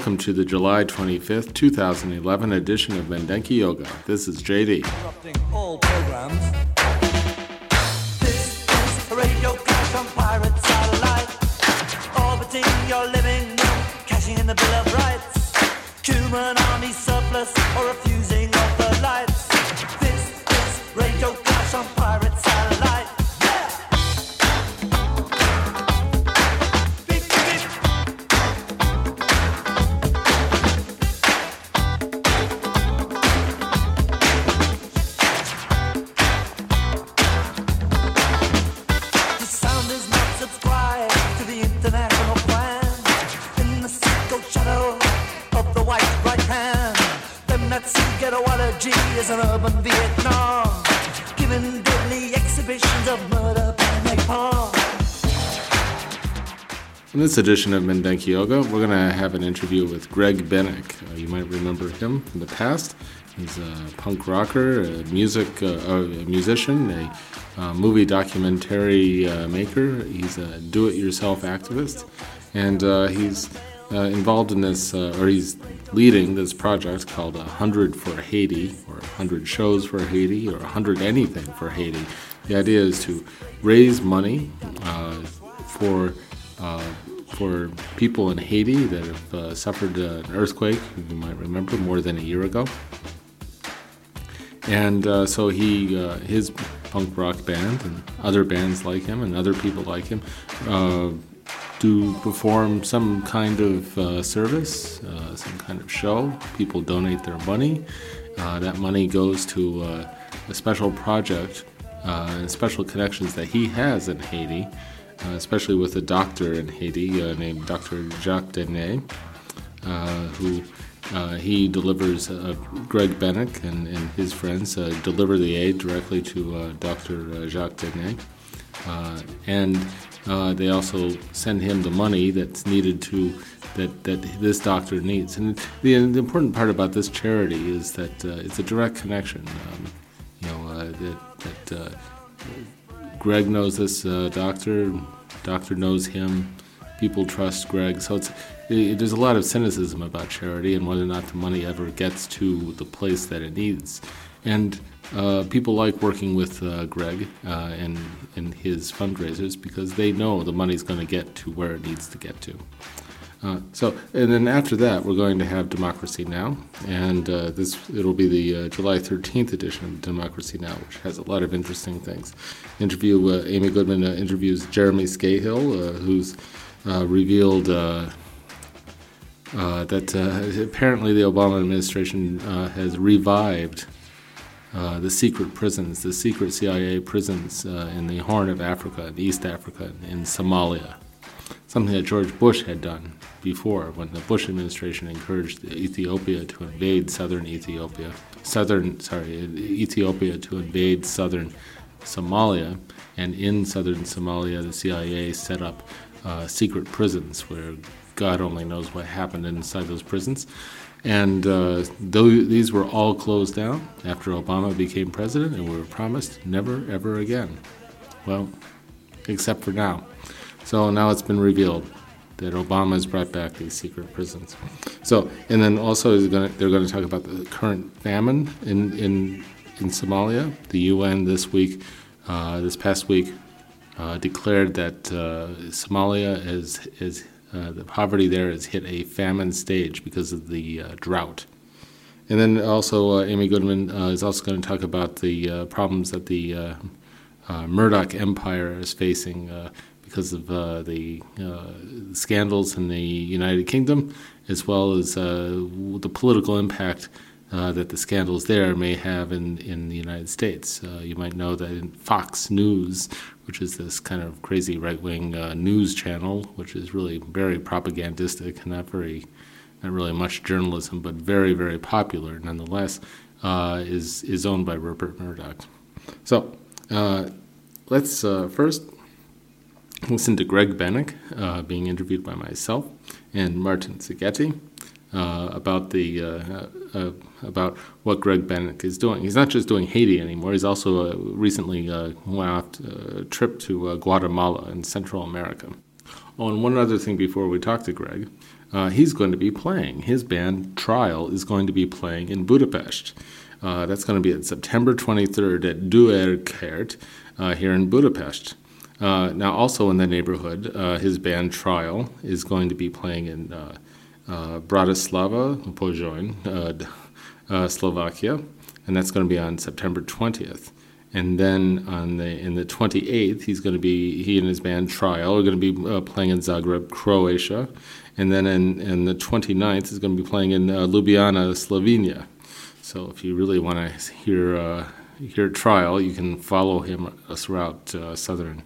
Welcome to the July 25th, 2011 edition of Mindenki Joga. This is JD. interrupting all programs. This is radio crash on pirate satellite. Orbiting your living room, cashing in the Bill of Rights. Human army surplus or refusing of the lights. This is radio crash on pirate urban Vietnam, giving deadly exhibitions of murder. In this edition of Mindenki Joga, we're going to have an interview with Greg Bennick. Uh, you might remember him from the past. He's a punk rocker, a music, uh, a musician, a uh, movie documentary uh, maker. He's a do-it-yourself activist, and uh, he's uh, involved in this, uh, or he's leading this project called "A Hundred for Haiti," or "A Hundred Shows for Haiti," or "A Hundred Anything for Haiti." The idea is to raise money uh, for uh, for people in Haiti that have uh, suffered an earthquake. You might remember more than a year ago. And uh, so he, his punk rock band, and other bands like him, and other people like him, do perform some kind of uh, service, uh, some kind of show. People donate their money. Uh, that money goes to uh, a special project uh, and special connections that he has in Haiti, uh, especially with a doctor in Haiti named Dr. Jacques Denis, who he delivers, Greg Bennick and, and his friends deliver the aid directly to Dr. Jacques Denis. And uh, they also send him the money that's needed to that, that this doctor needs. And the, the important part about this charity is that uh, it's a direct connection. Um, you know uh, that, that uh, Greg knows this uh, doctor, doctor knows him, people trust Greg. So it's it, there's a lot of cynicism about charity and whether or not the money ever gets to the place that it needs. And uh, people like working with uh, Greg uh, and and his fundraisers because they know the money's going to get to where it needs to get to. Uh, so, and then after that, we're going to have Democracy Now, and uh, this it'll be the uh, July 13th edition of Democracy Now, which has a lot of interesting things. Interview Amy Goodman interviews Jeremy Scahill, who's revealed that apparently the Obama administration has revived uh, the secret prisons, the secret CIA prisons uh, in the Horn of Africa, in East Africa, in Somalia something that George Bush had done before when the Bush administration encouraged Ethiopia to invade southern Ethiopia, southern, sorry, Ethiopia to invade southern Somalia. And in southern Somalia, the CIA set up uh, secret prisons where God only knows what happened inside those prisons. And uh, though these were all closed down after Obama became president, and we were promised never, ever again. Well, except for now. So now it's been revealed that Obama has brought back these secret prisons. So, and then also gonna, they're going to talk about the current famine in, in, in Somalia. The UN this week, uh, this past week, uh, declared that uh, Somalia is, is uh, the poverty there has hit a famine stage because of the uh, drought. And then also, uh, Amy Goodman uh, is also going to talk about the problems that the Murdoch empire is facing because of the scandals in the United Kingdom, as well as the political impact uh, that the scandals there may have in, in the United States. Uh, you might know that in Fox News, which is this kind of crazy right wing uh, news channel, which is really very propagandistic and not very, not really much journalism, but very, very popular nonetheless, uh, is, is owned by Rupert Murdoch. So uh, let's uh, first listen to Greg Bennick being interviewed by myself and Martin Zaghetti uh, about the uh, uh, about what Greg Bennick is doing. He's not just doing Haiti anymore. He's also recently went off a trip to Guatemala in Central America. Oh, and one other thing before we talk to Greg, uh, he's going to be playing. His band Trial is going to be playing in Budapest. Uh, that's going to be at September 23rd at Dürer Kert uh, here in Budapest. now, also in the neighborhood, his band Trial is going to be playing in uh, Bratislava, Pozsony, uh, uh, Slovakia, and that's going to be on September 20th. And then on the in the 28th, he's going to be he and his band Trial are going to be uh, playing in Zagreb, Croatia, and then in, in the 29th he's going to be playing in uh, Ljubljana, Slovenia. So if you really want to hear uh, hear Trial, you can follow him throughout southern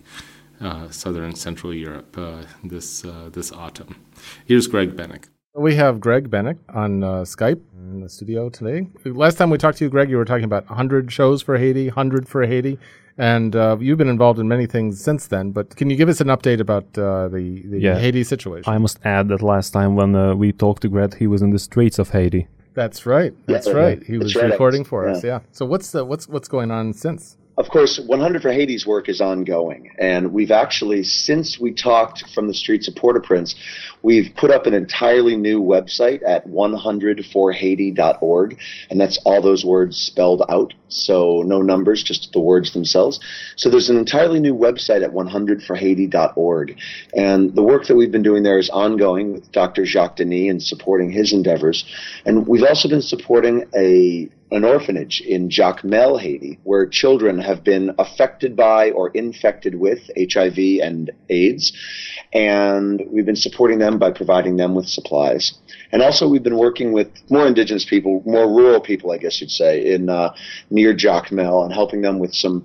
southern Central Europe this this autumn. Here's Greg Bennick. We have Greg Bennick on uh, Skype in the studio today. Last time we talked to you, Greg, you were talking about 100 shows for Haiti, 100 for Haiti, and uh, you've been involved in many things since then. But can you give us an update about uh, the, the yeah. Haiti situation? I must add that last time when uh, we talked to Greg, he was in the streets of Haiti. That's right. That's yeah, right. He was right. recording for yeah. us. Yeah. So what's the, what's what's going on since? Of course, 100 for Haiti's work is ongoing. And we've actually, since we talked from the streets of Port au Prince, we've put up an entirely new website at 100forhaiti.org. And that's all those words spelled out. So no numbers, just the words themselves. So there's an entirely new website at 100forhaiti.org. And the work that we've been doing there is ongoing with Dr. Jacques Denis and supporting his endeavors. And we've also been supporting a an orphanage in Jacmel, Haiti, where children have been affected by or infected with HIV and AIDS. And we've been supporting them by providing them with supplies. And also, we've been working with more indigenous people, more rural people, I guess you'd say, in uh, near Jacmel and helping them with some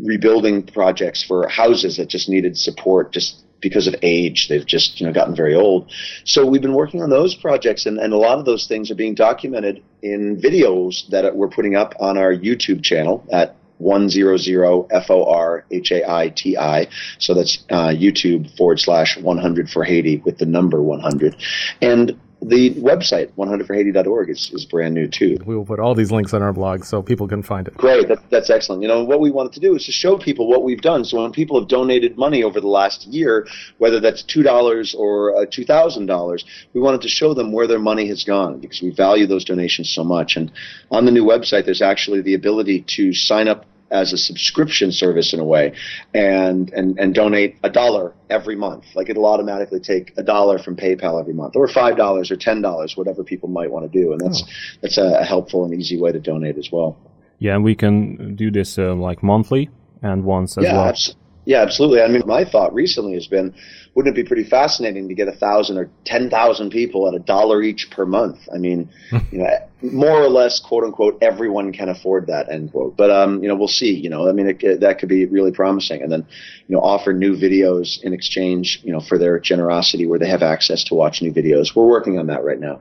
rebuilding projects for houses that just needed support, just because of age. They've just you know gotten very old. So we've been working on those projects, and, and a lot of those things are being documented in videos that we're putting up on our YouTube channel at 100 F O R H A I T I. So that's uh, YouTube forward slash 100 for Haiti with the number 100. And the website 100forhaiti.org is, is brand new too. We will put all these links on our blog so people can find it. Great. That, that's excellent. You know what we wanted to do is to show people what we've done. So when people have donated money over the last year whether that's $2 or uh, $2000 we wanted to show them where their money has gone because we value those donations so much. And on the new website there's actually the ability to sign up as a subscription service in a way and and and donate a dollar every month. Like it'll automatically take a dollar from paypal every month or five dollars or ten dollars whatever people might want to do and that's oh. that's a, helpful and easy way to donate as well. Yeah and we can do this uh, like monthly and once as yeah, well. abs- yeah absolutely i mean my thought recently has been wouldn't it be pretty fascinating to get a thousand or ten thousand people at a dollar each per month? I mean, you know, more or less, quote unquote, everyone can afford that, end quote. But um, you know, we'll see. You know, I mean, it, that could be really promising, and then you know, offer new videos in exchange, you know, for their generosity, where they have access to watch new videos. We're working on that right now.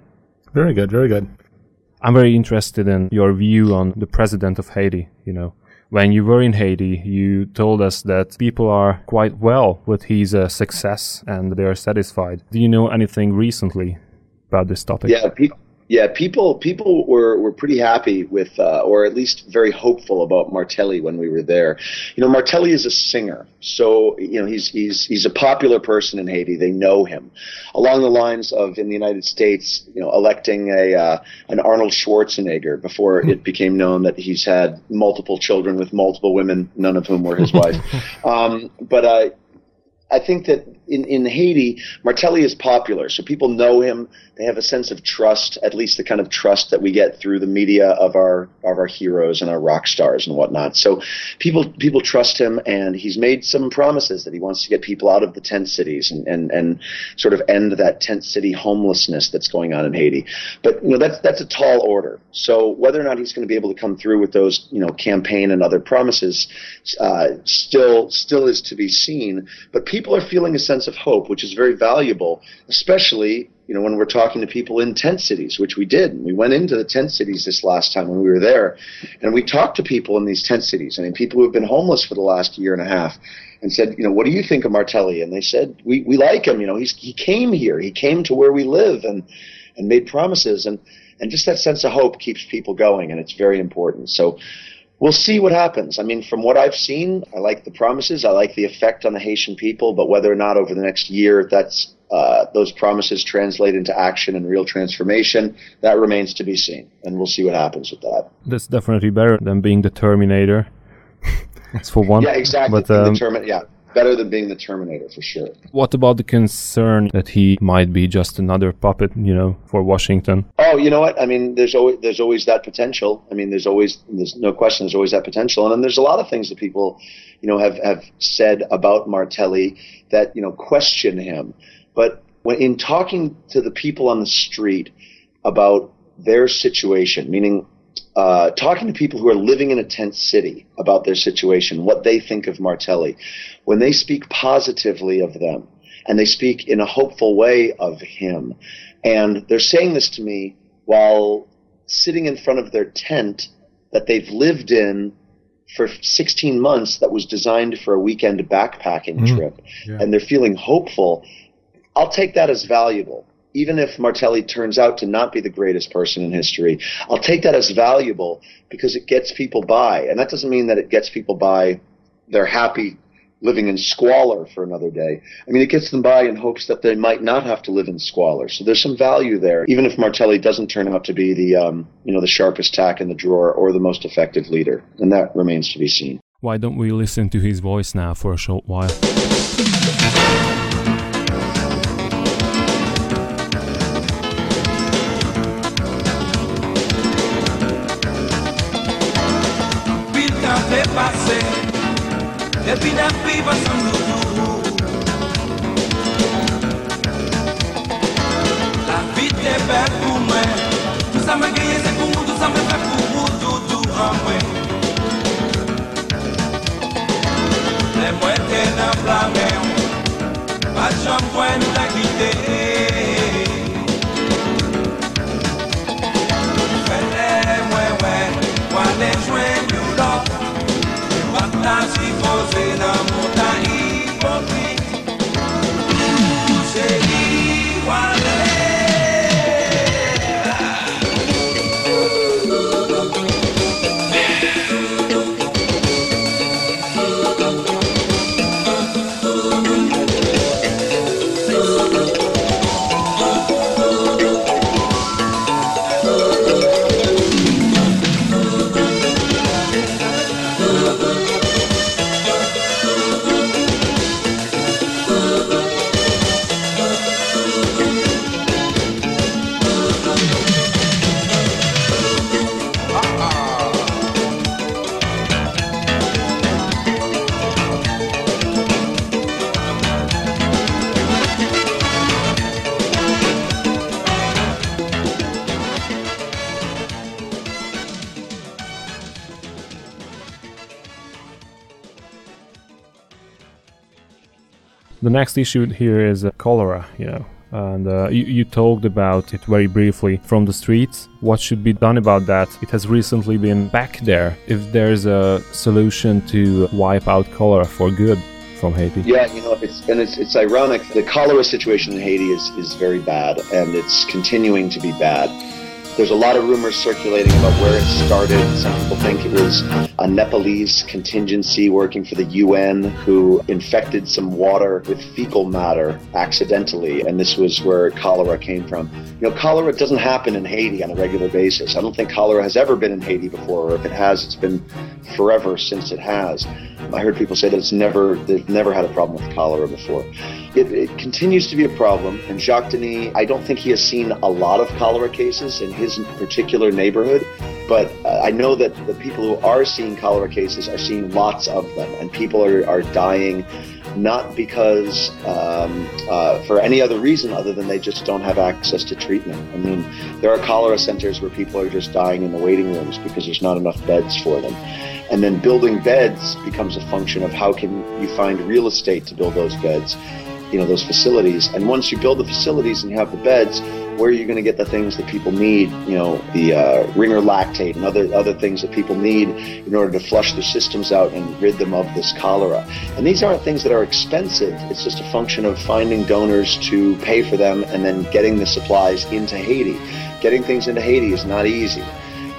Very good, very good. I'm very interested in your view on the president of Haiti. You know, when you were in Haiti, you told us that people are quite well with his uh, success and they are satisfied. Do you know anything recently about this topic? Yeah, yeah, people people were, were pretty happy with, uh, or at least very hopeful about Martelli when we were there. You know, Martelli is a singer, so you know he's he's he's a popular person in Haiti. They know him, along the lines of in the United States, you know, electing a uh, an Arnold Schwarzenegger before it became known that he's had multiple children with multiple women, none of whom were his wife. Um, but uh, I think that in, in Haiti, Martelli is popular, so people know him. They have a sense of trust, at least the kind of trust that we get through the media of our of our heroes and our rock stars and whatnot. So people people trust him, and he's made some promises that he wants to get people out of the tent cities and and, and sort of end that tent city homelessness that's going on in Haiti. But you know that's that's a tall order. So whether or not he's going to be able to come through with those you know campaign and other promises uh, still still is to be seen. But people are feeling a sense of hope, which is very valuable, especially you know, when we're talking to people in tent cities, which we did. We went into the tent cities this last time when we were there, and we talked to people in these tent cities. I mean, people who have been homeless for the last year and a half, and said, you know, what do you think of Martelli? And they said, we, we like him. You know, he's, he came here. He came to where we live and, and made promises. And, and just that sense of hope keeps people going, and it's very important. So we'll see what happens. I mean, from what I've seen, I like the promises. I like the effect on the Haitian people, but whether or not over the next year that's uh, those promises translate into action and real transformation, that remains to be seen. And we'll see what happens with that. That's definitely better than being the Terminator. That's for one. Yeah, exactly. But, um, the Termi- yeah, better than being the Terminator for sure. what about the concern that he might be just another puppet, you know, for Washington? Oh, you know what? I mean, there's always there's always that potential. I mean, there's always there's no question. There's always that potential, and then there's a lot of things that people, you know, have have said about Martelli that you know question him. But when in talking to the people on the street about their situation, meaning uh, talking to people who are living in a tent city about their situation, what they think of Martelli, when they speak positively of them and they speak in a hopeful way of him, and they're saying this to me while sitting in front of their tent that they've lived in for 16 months that was designed for a weekend backpacking trip, and they're feeling hopeful. I'll take that as valuable. Even if Martelli turns out to not be the greatest person in history, I'll take that as valuable because it gets people by. And that doesn't mean that it gets people by, they're happy living in squalor for another day. I mean, it gets them by in hopes that they might not have to live in squalor. So there's some value there, even if Martelli doesn't turn out to be the, um, you know, the sharpest tack in the drawer or the most effective leader. And that remains to be seen. Why don't we listen to his voice now for a short while? De The next issue here is uh, cholera, you know. And uh, you, you talked about it very briefly from the streets. What should be done about that? It has recently been back there. If there's a solution to wipe out cholera for good from Haiti. Yeah, you know, it's and it's it's ironic. The cholera situation in Haiti is is very bad, and it's continuing to be bad. There's a lot of rumors circulating about where it started. Some people think it was a Nepalese contingency working for the UN who infected some water with fecal matter accidentally, and this was where cholera came from. You know, cholera doesn't happen in Haiti on a regular basis. I don't think cholera has ever been in Haiti before, or if it has, it's been forever since it has. I heard people say that it's never they've never had a problem with cholera before. It, it continues to be a problem, and Jacques Denis, I don't think he has seen a lot of cholera cases in his particular neighborhood, but uh, I know that the people who are seeing cholera cases are seeing lots of them, and people are, are dying not because um, uh, for any other reason other than they just don't have access to treatment. I mean, there are cholera centers where people are just dying in the waiting rooms because there's not enough beds for them. And then building beds becomes a function of how can you find real estate to build those beds, you know, those facilities. And once you build the facilities and you have the beds, where are you going to get the things that people need? You know, the uh, ringer lactate and other other things that people need in order to flush their systems out and rid them of this cholera. And these aren't things that are expensive. It's just a function of finding donors to pay for them and then getting the supplies into Haiti. Getting things into Haiti is not easy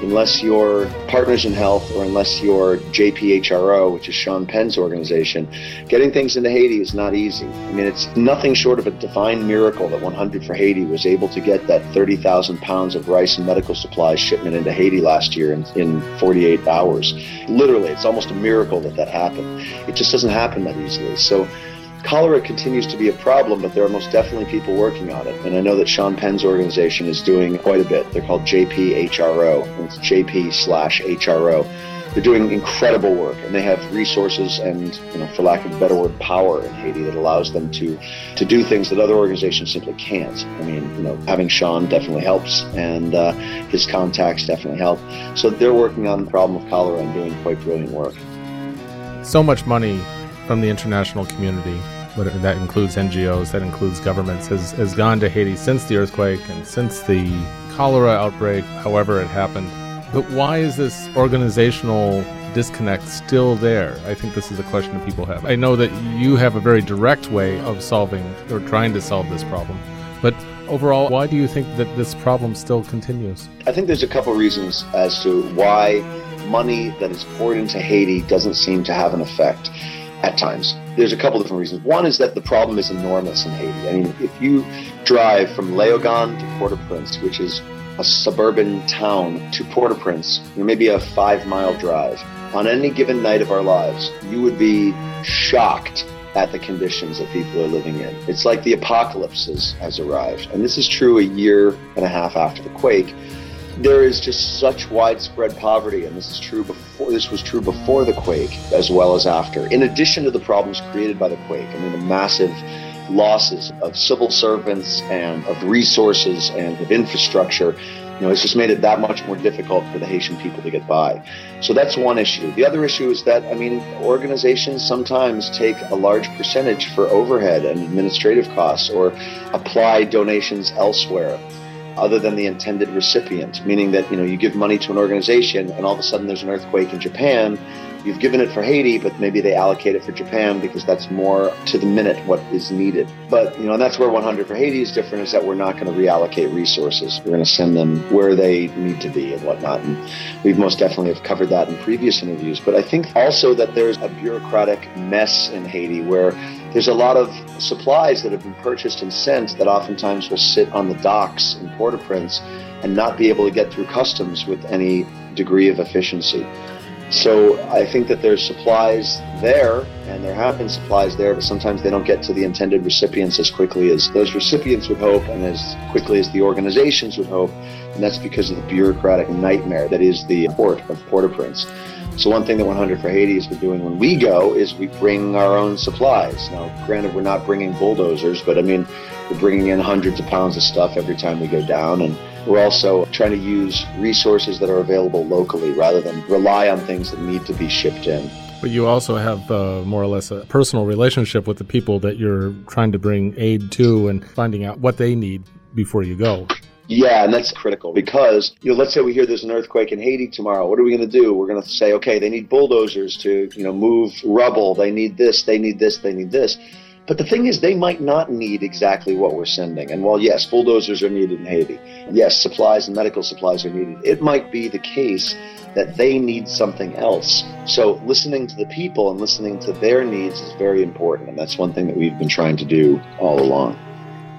unless you're Partners in Health or unless you're JPHRO, which is Sean Penn's organization, getting things into Haiti is not easy. I mean, it's nothing short of a divine miracle that 100 for Haiti was able to get that 30,000 pounds of rice and medical supplies shipment into Haiti last year in, in 48 hours. Literally, it's almost a miracle that that happened. It just doesn't happen that easily. So Cholera continues to be a problem, but there are most definitely people working on it. And I know that Sean Penn's organization is doing quite a bit. They're called JPHRO. It's JP slash HRO. They're doing incredible work, and they have resources and, you know, for lack of a better word, power in Haiti that allows them to to do things that other organizations simply can't. I mean, you know, having Sean definitely helps, and uh, his contacts definitely help. So they're working on the problem of cholera and doing quite brilliant work. So much money from the international community, that includes NGOs, that includes governments, has, has gone to Haiti since the earthquake and since the cholera outbreak, however it happened. But why is this organizational disconnect still there? I think this is a question that people have. I know that you have a very direct way of solving or trying to solve this problem, but overall, why do you think that this problem still continues? I think there's a couple reasons as to why money that is poured into Haiti doesn't seem to have an effect at times. There's a couple different reasons. One is that the problem is enormous in Haiti. I mean, if you drive from Léogâne to Port-au-Prince, which is a suburban town, to Port-au-Prince, maybe a five-mile drive, on any given night of our lives, you would be shocked at the conditions that people are living in. It's like the apocalypse has, has arrived. And this is true a year and a half after the quake there is just such widespread poverty, and this is true before. This was true before the quake as well as after. In addition to the problems created by the quake, I mean the massive losses of civil servants and of resources and of infrastructure. You know, it's just made it that much more difficult for the Haitian people to get by. So that's one issue. The other issue is that, I mean, organizations sometimes take a large percentage for overhead and administrative costs or apply donations elsewhere other than the intended recipient, meaning that you know you give money to an organization and all of a sudden there's an earthquake in Japan. You've given it for Haiti, but maybe they allocate it for Japan because that's more to the minute what is needed. But you know, and that's where 100 for Haiti is different. Is that we're not going to reallocate resources. We're going to send them where they need to be and whatnot. And we've most definitely have covered that in previous interviews. But I think also that there's a bureaucratic mess in Haiti where there's a lot of supplies that have been purchased and sent that oftentimes will sit on the docks in Port-au-Prince and not be able to get through customs with any degree of efficiency. So I think that there's supplies there, and there have been supplies there, but sometimes they don't get to the intended recipients as quickly as those recipients would hope and as quickly as the organizations would hope. And that's because of the bureaucratic nightmare that is the port of Port-au-Prince. So one thing that 100 for Haiti has been doing when we go is we bring our own supplies. Now, granted, we're not bringing bulldozers, but I mean, we're bringing in hundreds of pounds of stuff every time we go down, and we're also trying to use resources that are available locally rather than rely on things that need to be shipped in. But you also have uh, more or less a personal relationship with the people that you're trying to bring aid to and finding out what they need before you go. Yeah, and that's critical because, you know, let's say we hear there's an earthquake in Haiti tomorrow. What are we going to do? We're going to say, okay, they need bulldozers to, you know, move rubble. They need this, they need this, they need this. But the thing is, they might not need exactly what we're sending. And while, yes, bulldozers are needed in Haiti, yes, supplies and medical supplies are needed, it might be the case that they need something else. So listening to the people and listening to their needs is very important. And that's one thing that we've been trying to do all along.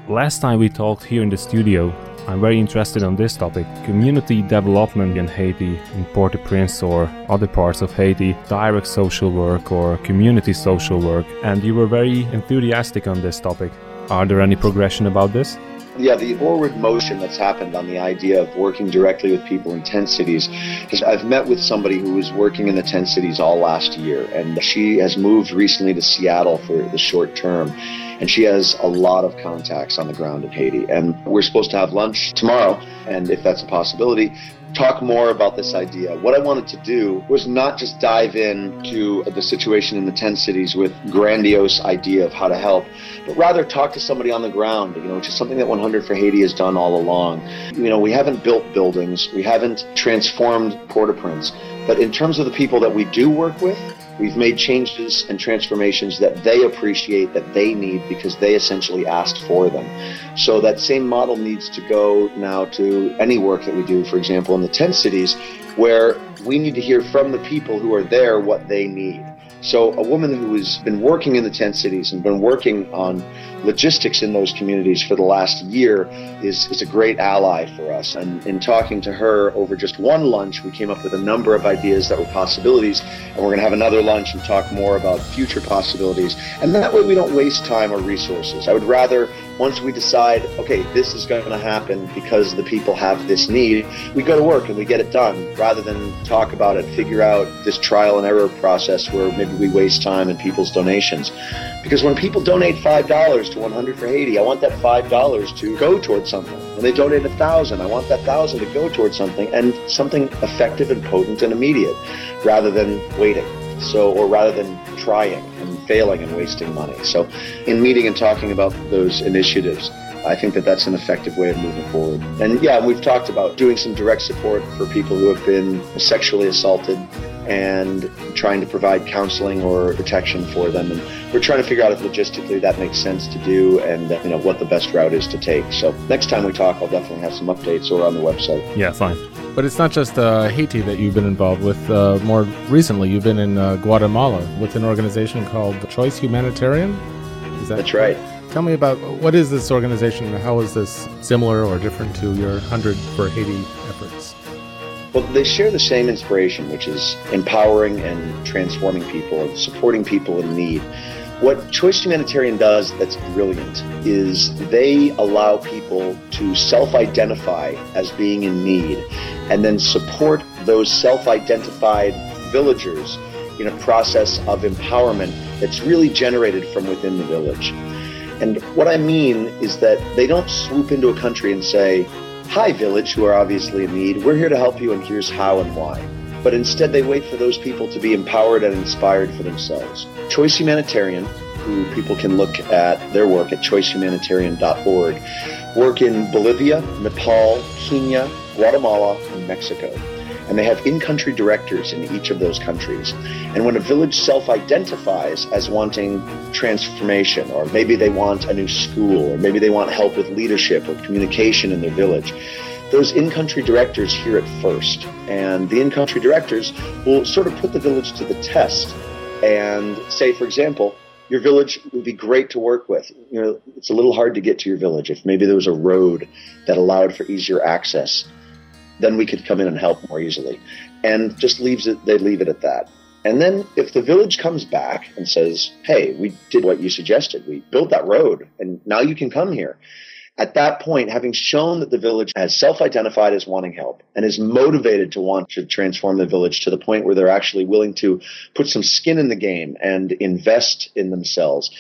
Last time we talked here in the studio, I'm very interested on this topic community development in Haiti, in Port au Prince or other parts of Haiti, direct social work or community social work, and you were very enthusiastic on this topic. Are there any progression about this? Yeah, the forward motion that's happened on the idea of working directly with people in tent cities. I've met with somebody who was working in the tent cities all last year, and she has moved recently to Seattle for the short term. And she has a lot of contacts on the ground in Haiti. And we're supposed to have lunch tomorrow, and if that's a possibility, talk more about this idea. What I wanted to do was not just dive into the situation in the 10 cities with grandiose idea of how to help, but rather talk to somebody on the ground, you know, which is something that 100 for Haiti has done all along. You know, we haven't built buildings, we haven't transformed Port-au-Prince, but in terms of the people that we do work with, We've made changes and transformations that they appreciate, that they need because they essentially asked for them. So that same model needs to go now to any work that we do, for example, in the 10 cities, where we need to hear from the people who are there what they need. So a woman who has been working in the tent cities and been working on logistics in those communities for the last year is, is a great ally for us. And in talking to her over just one lunch, we came up with a number of ideas that were possibilities. And we're going to have another lunch and talk more about future possibilities. And that way we don't waste time or resources. I would rather once we decide, okay, this is going to happen because the people have this need, we go to work and we get it done rather than talk about it, figure out this trial and error process where maybe we waste time and people's donations. Because when people donate $5 to 100 for Haiti, I want that $5 to go towards something. When they donate a thousand, I want that thousand to go towards something and something effective and potent and immediate rather than waiting. So, or rather than trying failing and wasting money. So, in meeting and talking about those initiatives, I think that that's an effective way of moving forward. And yeah, we've talked about doing some direct support for people who have been sexually assaulted and trying to provide counseling or protection for them. And we're trying to figure out if logistically that makes sense to do and you know what the best route is to take. So next time we talk, I'll definitely have some updates or on the website. Yeah, fine. But it's not just uh, Haiti that you've been involved with. Uh, more recently, you've been in uh, Guatemala with an organization called the Choice Humanitarian. Is that That's right. Tell me about what is this organization and how is this similar or different to your 100 for Haiti efforts? Well, they share the same inspiration, which is empowering and transforming people and supporting people in need. What Choice Humanitarian does that's brilliant is they allow people to self identify as being in need and then support those self identified villagers in a process of empowerment that's really generated from within the village. And what I mean is that they don't swoop into a country and say, Hi, village, who are obviously in need, we're here to help you, and here's how and why. But instead, they wait for those people to be empowered and inspired for themselves. Choice Humanitarian, who people can look at their work at choicehumanitarian.org, work in Bolivia, Nepal, Kenya, Guatemala, and Mexico. And they have in country directors in each of those countries. And when a village self identifies as wanting transformation, or maybe they want a new school, or maybe they want help with leadership or communication in their village, those in country directors hear it first. And the in country directors will sort of put the village to the test and say, for example, your village would be great to work with. You know, it's a little hard to get to your village. If maybe there was a road that allowed for easier access, then we could come in and help more easily. And just leaves it, they leave it at that. And then if the village comes back and says, hey, we did what you suggested, we built that road, and now you can come here. At that point, having shown that the village has self identified as wanting help and is motivated to want to transform the village to the point where they're actually willing to put some skin in the game and invest in themselves,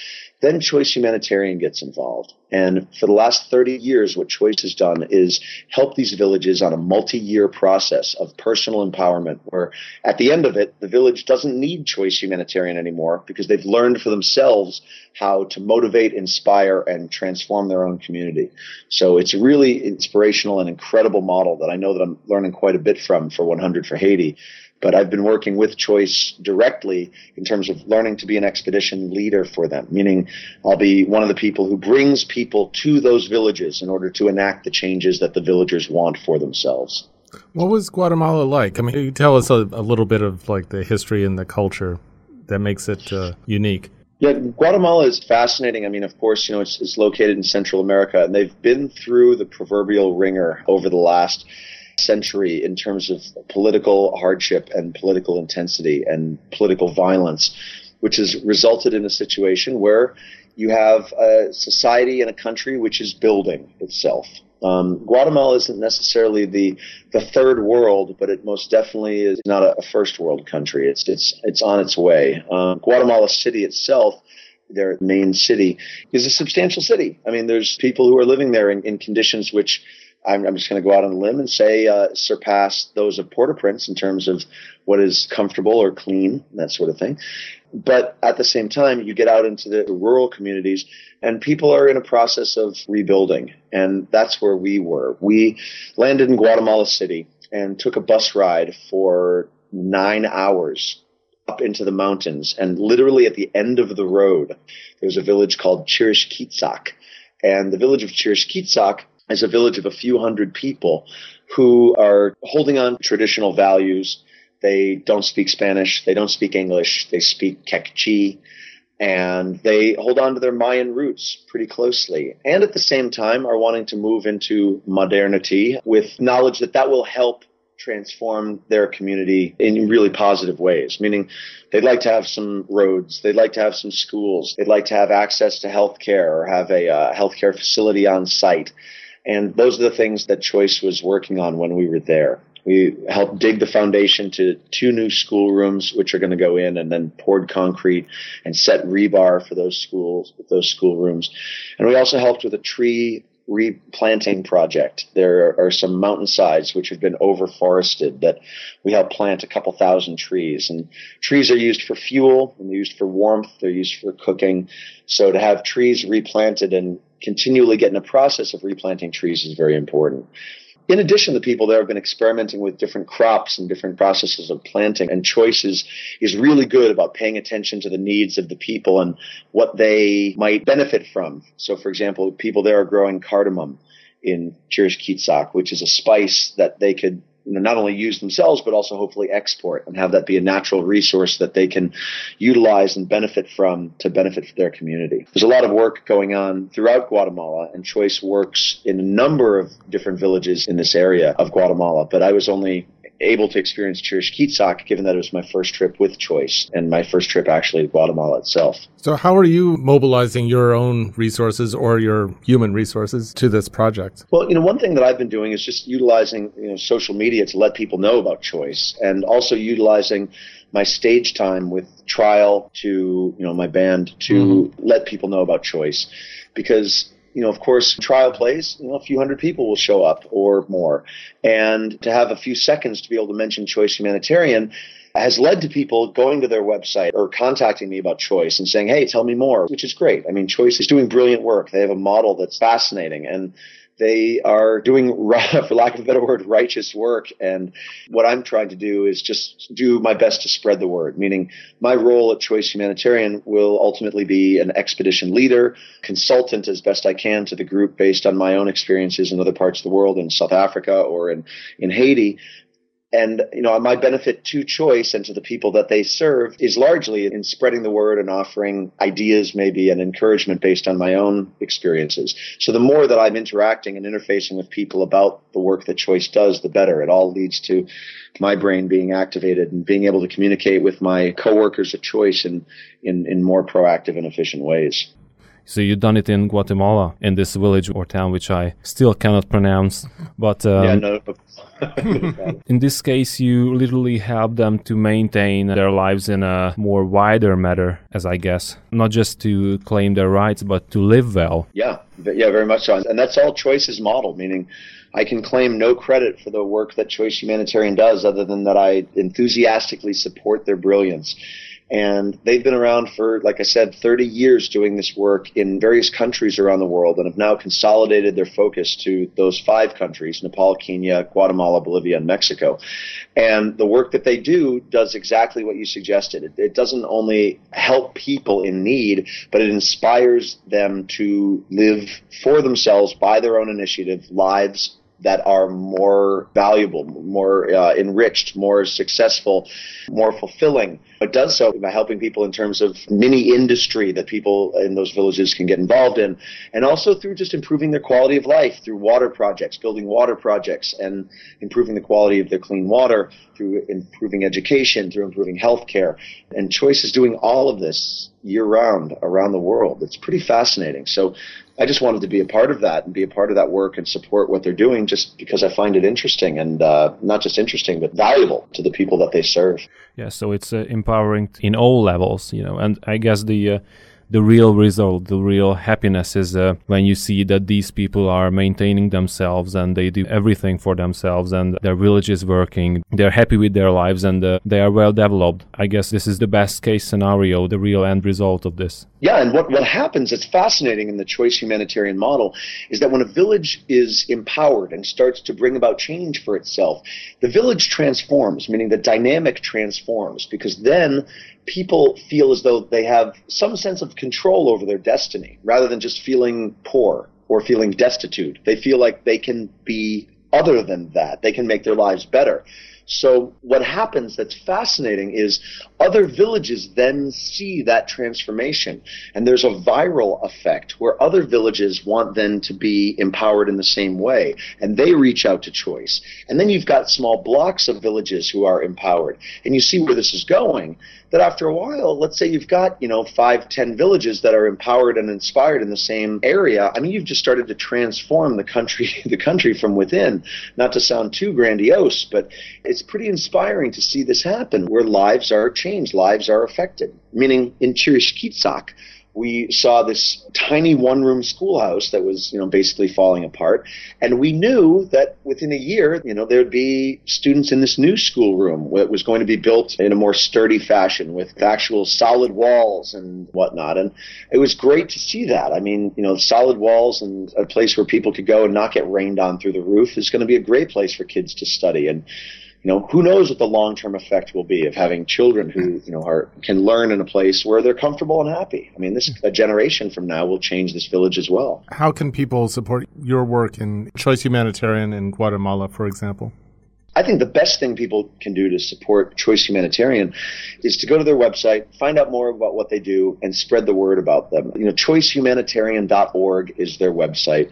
then Choice Humanitarian gets involved. And for the last 30 years, what Choice has done is help these villages on a multi year process of personal empowerment, where at the end of it, the village doesn't need Choice Humanitarian anymore because they've learned for themselves how to motivate, inspire, and transform their own community. So it's a really inspirational and incredible model that I know that I'm learning quite a bit from for 100 for Haiti But I've been working with Choice directly in terms of learning to be an expedition leader for them, meaning I'll be one of the people who brings people to those villages in order to enact the changes that the villagers want for themselves. What was Guatemala like? I mean, you tell us a, a little bit of like the history and the culture that makes it uh, unique. Yeah, Guatemala is fascinating. I mean, of course, you know, it's, it's located in Central America, and they've been through the proverbial ringer over the last century in terms of political hardship and political intensity and political violence, which has resulted in a situation where you have a society and a country which is building itself. Um, Guatemala isn't necessarily the the third world, but it most definitely is not a, a first world country. It's it's it's on its way. Um, Guatemala City itself, their main city, is a substantial city. I mean, there's people who are living there in, in conditions which I'm, I'm just going to go out on a limb and say uh, surpass those of Port-au-Prince in terms of what is comfortable or clean, that sort of thing. But at the same time, you get out into the rural communities and people are in a process of rebuilding. And that's where we were. We landed in Guatemala City and took a bus ride for nine hours up into the mountains. And literally at the end of the road, there's a village called Chirishkitsak. And the village of Chirishkitsak is a village of a few hundred people who are holding on to traditional values they don't speak Spanish. They don't speak English. They speak Quechua. And they hold on to their Mayan roots pretty closely. And at the same time are wanting to move into modernity with knowledge that that will help transform their community in really positive ways. Meaning they'd like to have some roads. They'd like to have some schools. They'd like to have access to health care or have a uh, healthcare facility on site. And those are the things that Choice was working on when we were there. We helped dig the foundation to two new schoolrooms, which are going to go in, and then poured concrete and set rebar for those schools, those schoolrooms. And we also helped with a tree replanting project. There are some mountainsides which have been overforested that we help plant a couple thousand trees. And trees are used for fuel and they're used for warmth. They're used for cooking. So to have trees replanted and continually get in a process of replanting trees is very important. In addition, the people there have been experimenting with different crops and different processes of planting, and choices is really good about paying attention to the needs of the people and what they might benefit from. So, for example, people there are growing cardamom in Chirishkitsak, which is a spice that they could you know, not only use themselves, but also hopefully export and have that be a natural resource that they can utilize and benefit from to benefit their community. There's a lot of work going on throughout Guatemala, and Choice works in a number of different villages in this area of Guatemala, but I was only able to experience Chirishkitsak given that it was my first trip with Choice and my first trip actually to Guatemala itself. So, how are you mobilizing your own resources or your human resources to this project? Well, you know, one thing that I've been doing is just utilizing you know social media to let people know about Choice, and also utilizing my stage time with Trial to you know my band to mm-hmm. let people know about Choice, because you know, of course, trial plays, you know, a few hundred people will show up or more. And to have a few seconds to be able to mention Choice Humanitarian has led to people going to their website or contacting me about Choice and saying, hey, tell me more, which is great. I mean, Choice is doing brilliant work. They have a model that's fascinating. And they are doing, for lack of a better word, righteous work. And what I'm trying to do is just do my best to spread the word, meaning my role at Choice Humanitarian will ultimately be an expedition leader, consultant as best I can to the group based on my own experiences in other parts of the world, in South Africa or in, in Haiti, and you know my benefit to choice and to the people that they serve is largely in spreading the word and offering ideas maybe and encouragement based on my own experiences. So the more that i'm interacting and interfacing with people about the work that choice does the better. It all leads to my brain being activated and being able to communicate with my coworkers at choice in in, in more proactive and efficient ways so you've done it in Guatemala, in this village or town, which I still cannot pronounce. But um, yeah, no. in this case, you literally help them to maintain their lives in a more wider matter, as I guess, not just to claim their rights, but to live well. Yeah, yeah, very much so. And that's all Choice's model, meaning I can claim no credit for the work that Choice Humanitarian does, other than that I enthusiastically support their brilliance And they've been around for, like I said, 30 years doing this work in various countries around the world and have now consolidated their focus to those five countries Nepal, Kenya, Guatemala, Bolivia, and Mexico. And the work that they do does exactly what you suggested. It, it doesn't only help people in need, but it inspires them to live for themselves by their own initiative lives that are more valuable, more uh, enriched, more successful, more fulfilling. It does so by helping people in terms of mini industry that people in those villages can get involved in, and also through just improving their quality of life through water projects, building water projects, and improving the quality of their clean water through improving education, through improving healthcare. And Choice is doing all of this year round around the world. It's pretty fascinating. So I just wanted to be a part of that and be a part of that work and support what they're doing just because I find it interesting and uh, not just interesting, but valuable to the people that they serve. Yeah, so it's uh, empowering in all levels, you know, and I guess the uh, the real result, the real happiness is uh, when you see that these people are maintaining themselves and they do everything for themselves and their village is working. They're happy with their lives and uh, they are well developed. I guess this is the best case scenario, the real end result of this. Yeah, and what, what happens that's fascinating in the choice humanitarian model is that when a village is empowered and starts to bring about change for itself, the village transforms, meaning the dynamic transforms, because then people feel as though they have some sense of control over their destiny rather than just feeling poor or feeling destitute. They feel like they can be other than that. They can make their lives better. So what happens that's fascinating is other villages then see that transformation and there's a viral effect where other villages want then to be empowered in the same way and they reach out to choice. And then you've got small blocks of villages who are empowered and you see where this is going that after a while, let's say you've got, you know, five, ten villages that are empowered and inspired in the same area. I mean, you've just started to transform the country, the country from within. Not to sound too grandiose, but it's pretty inspiring to see this happen where lives are changed, lives are affected. Meaning in Chirishkitsak, we saw this tiny one room schoolhouse that was, you know, basically falling apart. And we knew that within a year, you know, there'd be students in this new schoolroom that was going to be built in a more sturdy fashion with actual solid walls and whatnot. And it was great to see that. I mean, you know, solid walls and a place where people could go and not get rained on through the roof is going to be a great place for kids to study. And you know, who knows what the long term effect will be of having children who, you know, are can learn in a place where they're comfortable and happy. I mean, this a generation from now will change this village as well. How can people support your work in Choice Humanitarian in Guatemala, for example? I think the best thing people can do to support Choice Humanitarian is to go to their website, find out more about what they do, and spread the word about them. You know, choicehumanitarian.org is their website.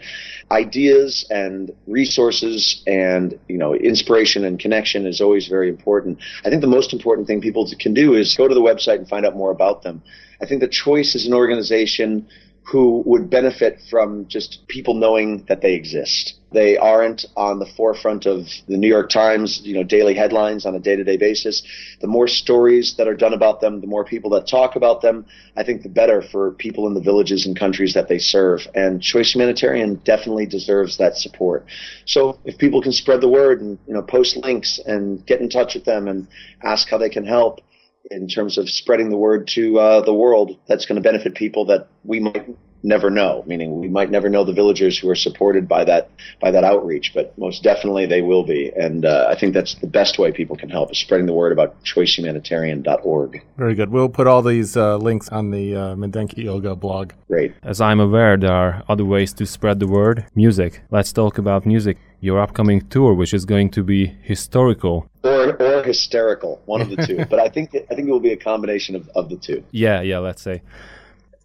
Ideas and resources and, you know, inspiration and connection is always very important. I think the most important thing people can do is go to the website and find out more about them. I think the Choice is an organization who would benefit from just people knowing that they exist. They aren't on the forefront of the New York Times, you know, daily headlines on a day-to-day basis. The more stories that are done about them, the more people that talk about them, I think the better for people in the villages and countries that they serve. And Choice Humanitarian definitely deserves that support. So if people can spread the word and, you know, post links and get in touch with them and ask how they can help, in terms of spreading the word to uh, the world that's going to benefit people that we might never know meaning we might never know the villagers who are supported by that by that outreach but most definitely they will be and uh, i think that's the best way people can help is spreading the word about choicehumanitarian.org Very good. We'll put all these uh, links on the uh, Mindenki Joga blog. great As I'm aware, there are other ways to spread the word. Music. Let's talk about music. Your upcoming tour, which is going to be historical. Or or hysterical one of the two but i think i think it will be a combination of, of the two Yeah, yeah, let's say.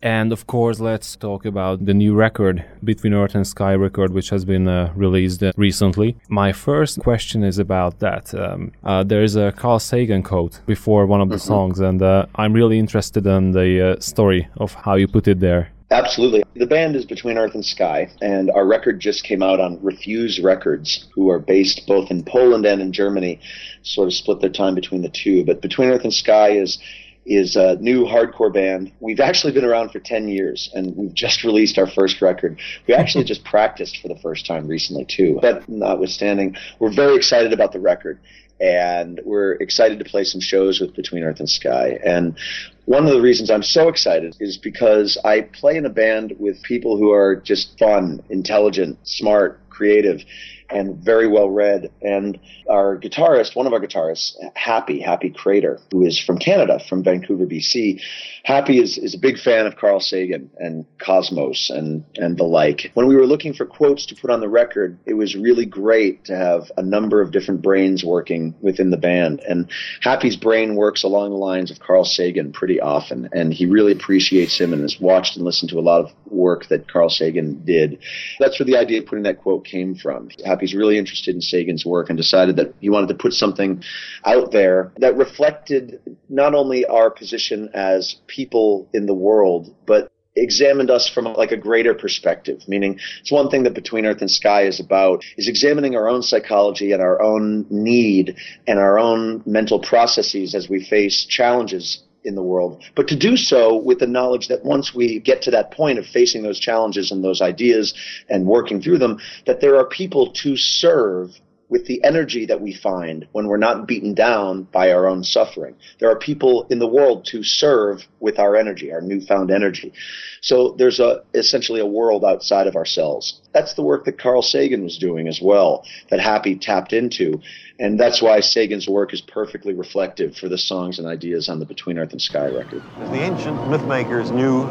And of course, let's talk about the new record, Between Earth and Sky record, which has been uh, released uh, recently. My first question is about that. Um, uh, there is a Carl Sagan quote before one of the songs, and uh, I'm really interested in the uh, story of how you put it there. Absolutely. The band is Between Earth and Sky, and our record just came out on Refuse Records, who are based both in Poland and in Germany, sort of split their time between the two. But Between Earth and Sky is is a new hardcore band. We've actually been around for 10 years and we've just released our first record. We actually just practiced for the first time recently, too. But notwithstanding, we're very excited about the record and we're excited to play some shows with Between Earth and Sky. And one of the reasons I'm so excited is because I play in a band with people who are just fun, intelligent, smart, creative and very well read. And our guitarist, one of our guitarists, Happy, Happy Crater, who is from Canada, from Vancouver, BC. Happy is, is a big fan of Carl Sagan and Cosmos and, and the like. When we were looking for quotes to put on the record, it was really great to have a number of different brains working within the band. And Happy's brain works along the lines of Carl Sagan pretty often, and he really appreciates him and has watched and listened to a lot of work that Carl Sagan did. That's where the idea of putting that quote came from. Happy's really interested in Sagan's work and decided that he wanted to put something out there that reflected not only our position as people in the world, but examined us from like a greater perspective. Meaning it's one thing that between earth and sky is about is examining our own psychology and our own need and our own mental processes as we face challenges in the world, but to do so with the knowledge that once we get to that point of facing those challenges and those ideas and working through them, that there are people to serve with the energy that we find when we're not beaten down by our own suffering. There are people in the world to serve with our energy, our newfound energy. So there's a essentially a world outside of ourselves. That's the work that Carl Sagan was doing as well, that Happy tapped into. And that's why Sagan's work is perfectly reflective for the songs and ideas on the Between Earth and Sky record. As the ancient myth makers knew,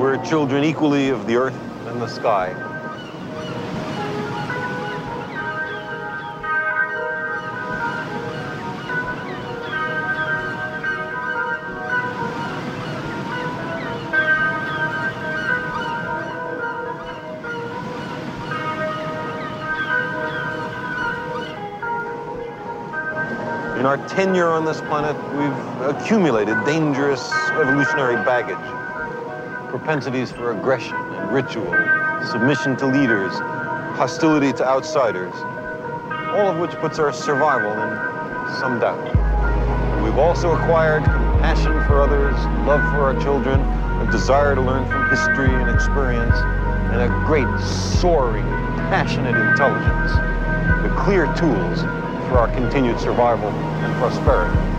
we're children equally of the earth and the sky. Our tenure on this planet, we've accumulated dangerous evolutionary baggage, propensities for aggression and ritual, submission to leaders, hostility to outsiders, all of which puts our survival in some doubt. We've also acquired compassion for others, love for our children, a desire to learn from history and experience, and a great, soaring, passionate intelligence. The clear tools our continued survival and prosperity.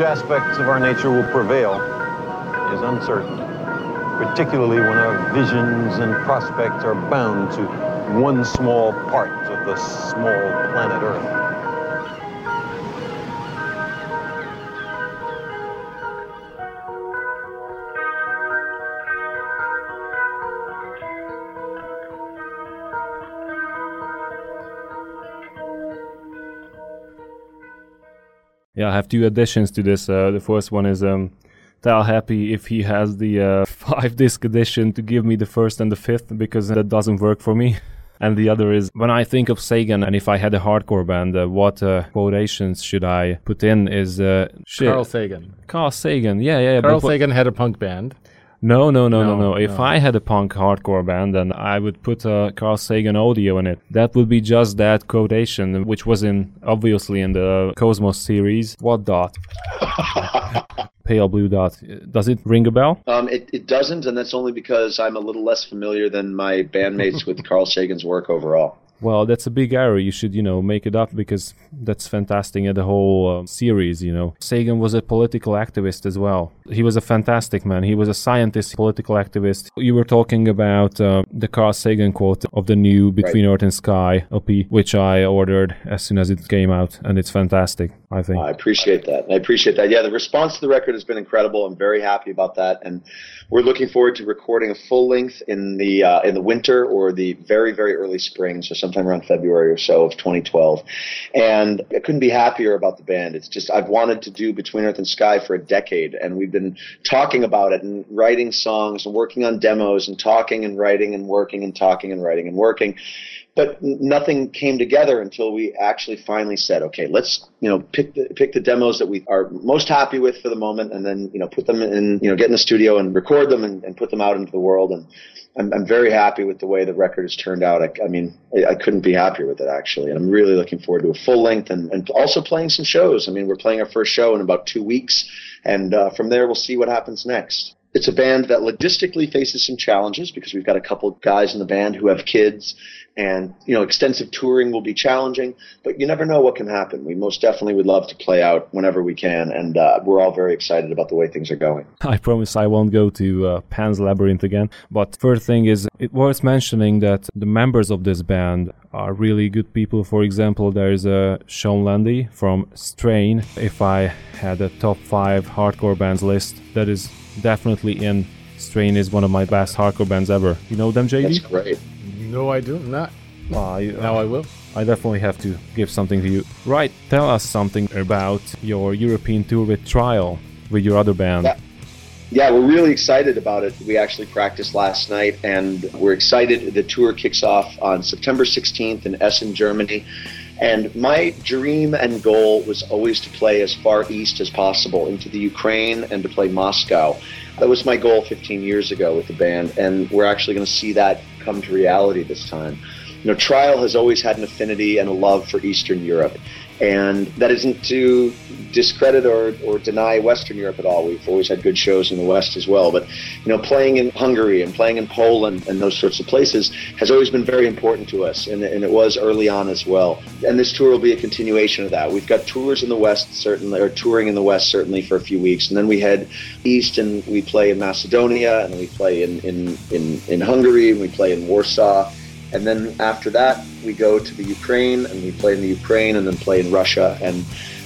Which aspects of our nature will prevail is uncertain, particularly when our visions and prospects are bound to one small part of the small planet Earth. Yeah, I have two additions to this. Uh, the first one is um, tell Happy if he has the uh, five disc edition to give me the first and the fifth because that doesn't work for me. And the other is when I think of Sagan and if I had a hardcore band, uh, what uh, quotations should I put in? Is uh, shit. Carl Sagan. Carl Sagan, yeah, yeah. Carl Sagan had a punk band. No, no, no, no, No, no. If no. I had a punk hardcore band, then I would put a Carl Sagan audio in it. That would be just that quotation, which was in obviously in the Cosmos series. What dot? Pale blue dot. Does it ring a bell? Um, it, it doesn't, and that's only because I'm a little less familiar than my bandmates with Carl Sagan's work overall. Well, that's a big error. You should, you know, make it up because that's fantastic in the whole uh, series, you know. Sagan was a political activist as well. He was a fantastic man. He was a scientist, political activist. You were talking about uh, the Carl Sagan quote of the new Between Earth and Sky LP, which I ordered as soon as it came out, and it's fantastic, I think. I appreciate that. I appreciate that. Yeah, the response to the record has been incredible. I'm very happy about that, and we're looking forward to recording a full length in the uh, in the winter or the very very early spring, so sometime around February or so of 2012. And I couldn't be happier about the band. It's just I've wanted to do Between Earth and Sky for a decade, and we've been talking about it and writing songs and working on demos and talking and writing and working and talking and writing and working but nothing came together until we actually finally said, okay, let's you know pick the pick the demos that we are most happy with for the moment, and then you know put them in you know get in the studio and record them and, and put them out into the world. And I'm, I'm very happy with the way the record has turned out. I, I mean, I, I couldn't be happier with it actually, and I'm really looking forward to a full length and, and also playing some shows. I mean, we're playing our first show in about two weeks, and uh, from there we'll see what happens next. It's a band that logistically faces some challenges because we've got a couple guys in the band who have kids and you know extensive touring will be challenging but you never know what can happen we most definitely would love to play out whenever we can and uh, we're all very excited about the way things are going I promise I won't go to uh, Pan's Labyrinth again. But first thing is, it worth mentioning that the members of this band are really good people. For example, there is a Sean Landy from Strain. If I had a top five hardcore bands list, that is definitely in. Strain is one of my best hardcore bands ever. You know them, JD? that's great No, I do not. Ah, you- Now I will. I definitely have to give something to you. Right, tell us something about your European tour with Trial with your other band. Yeah. Yeah, we're really excited about it. We actually practiced last night, and we're excited. The tour kicks off on September 16th in Essen, Germany. And my dream and goal was always to play as far east as possible into the Ukraine and to play Moscow. That was my goal 15 years ago with the band, and we're actually going to see that come to reality this time. You know, Trial has always had an affinity and a love for Eastern Europe. And that isn't to discredit or, or deny Western Europe at all. We've always had good shows in the West as well. But, you know, playing in Hungary and playing in Poland and those sorts of places has always been very important to us. And, and it was early on as well. And this tour will be a continuation of that. We've got tours in the West, certainly, or touring in the West, certainly, for a few weeks. And then we head east and we play in Macedonia and we play in, in, in, in Hungary and we play in Warsaw. And then after that, we go to the Ukraine and we play in the Ukraine and then play in Russia. And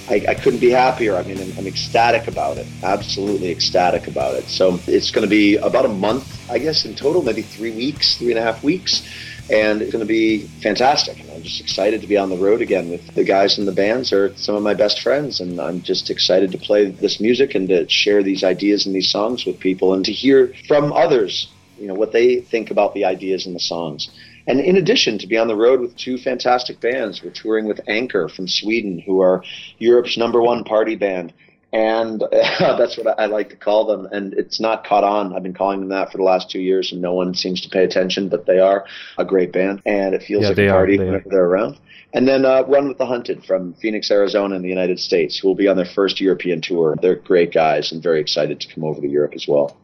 I, I couldn't be happier. I mean, I'm, I'm ecstatic about it. Absolutely ecstatic about it. So it's going to be about a month, I guess, in total, maybe three weeks, three and a half weeks. And it's going to be fantastic. And I'm just excited to be on the road again with the guys in the bands are some of my best friends. And I'm just excited to play this music and to share these ideas and these songs with people and to hear from others, you know, what they think about the ideas and the songs. And in addition, to be on the road with two fantastic bands, we're touring with Anchor from Sweden, who are Europe's number one party band. And that's what I like to call them. And it's not caught on. I've been calling them that for the last two years, and no one seems to pay attention, but they are a great band. And it feels Yeah, like they a are, party they are. they're around. And then uh, Run with the Hunted from Phoenix, Arizona, in the United States, who will be on their first European tour. They're great guys and very excited to come over to Europe as well.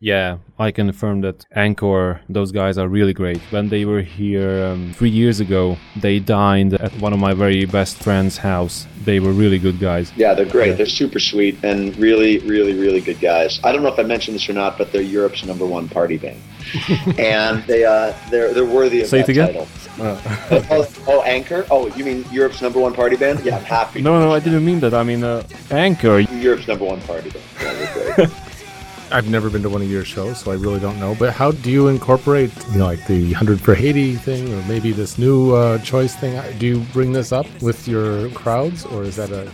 Yeah, I can affirm that Anchor, those guys are really great. When they were here um, three years ago, they dined at one of my very best friend's house. They were really good guys. Yeah, they're great. Yeah. They're super sweet and really, really, really good guys. I don't know if I mentioned this or not, but they're Europe's number one party band, and they uh, they're they're worthy of Say it that again? title. oh, oh, Anchor. Oh, you mean Europe's number one party band? Yeah, I'm happy. No, no, I didn't mean that. I mean, uh, Anchor. Europe's number one party band. Yeah, they're great. I've never been to one of your shows, so I really don't know. But how do you incorporate, you know, like the 100 for Haiti thing, or maybe this new uh, choice thing? Do you bring this up with your crowds, or is that a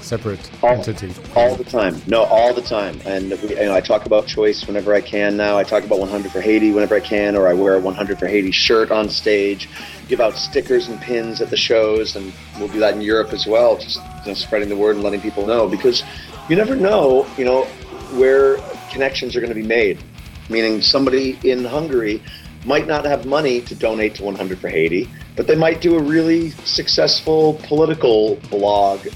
separate All- entity? all the time. No, all the time. And we, you know, I talk about choice whenever I can now. I talk about 100 for Haiti whenever I can, or I wear a 100 for Haiti shirt on stage. Give out stickers and pins at the shows, and we'll do that in Europe as well. Just you know, spreading the word and letting people know because you never know, you know, where connections are going to be made. Meaning, somebody in Hungary might not have money to donate to 100 for Haiti, but they might do a really successful political blog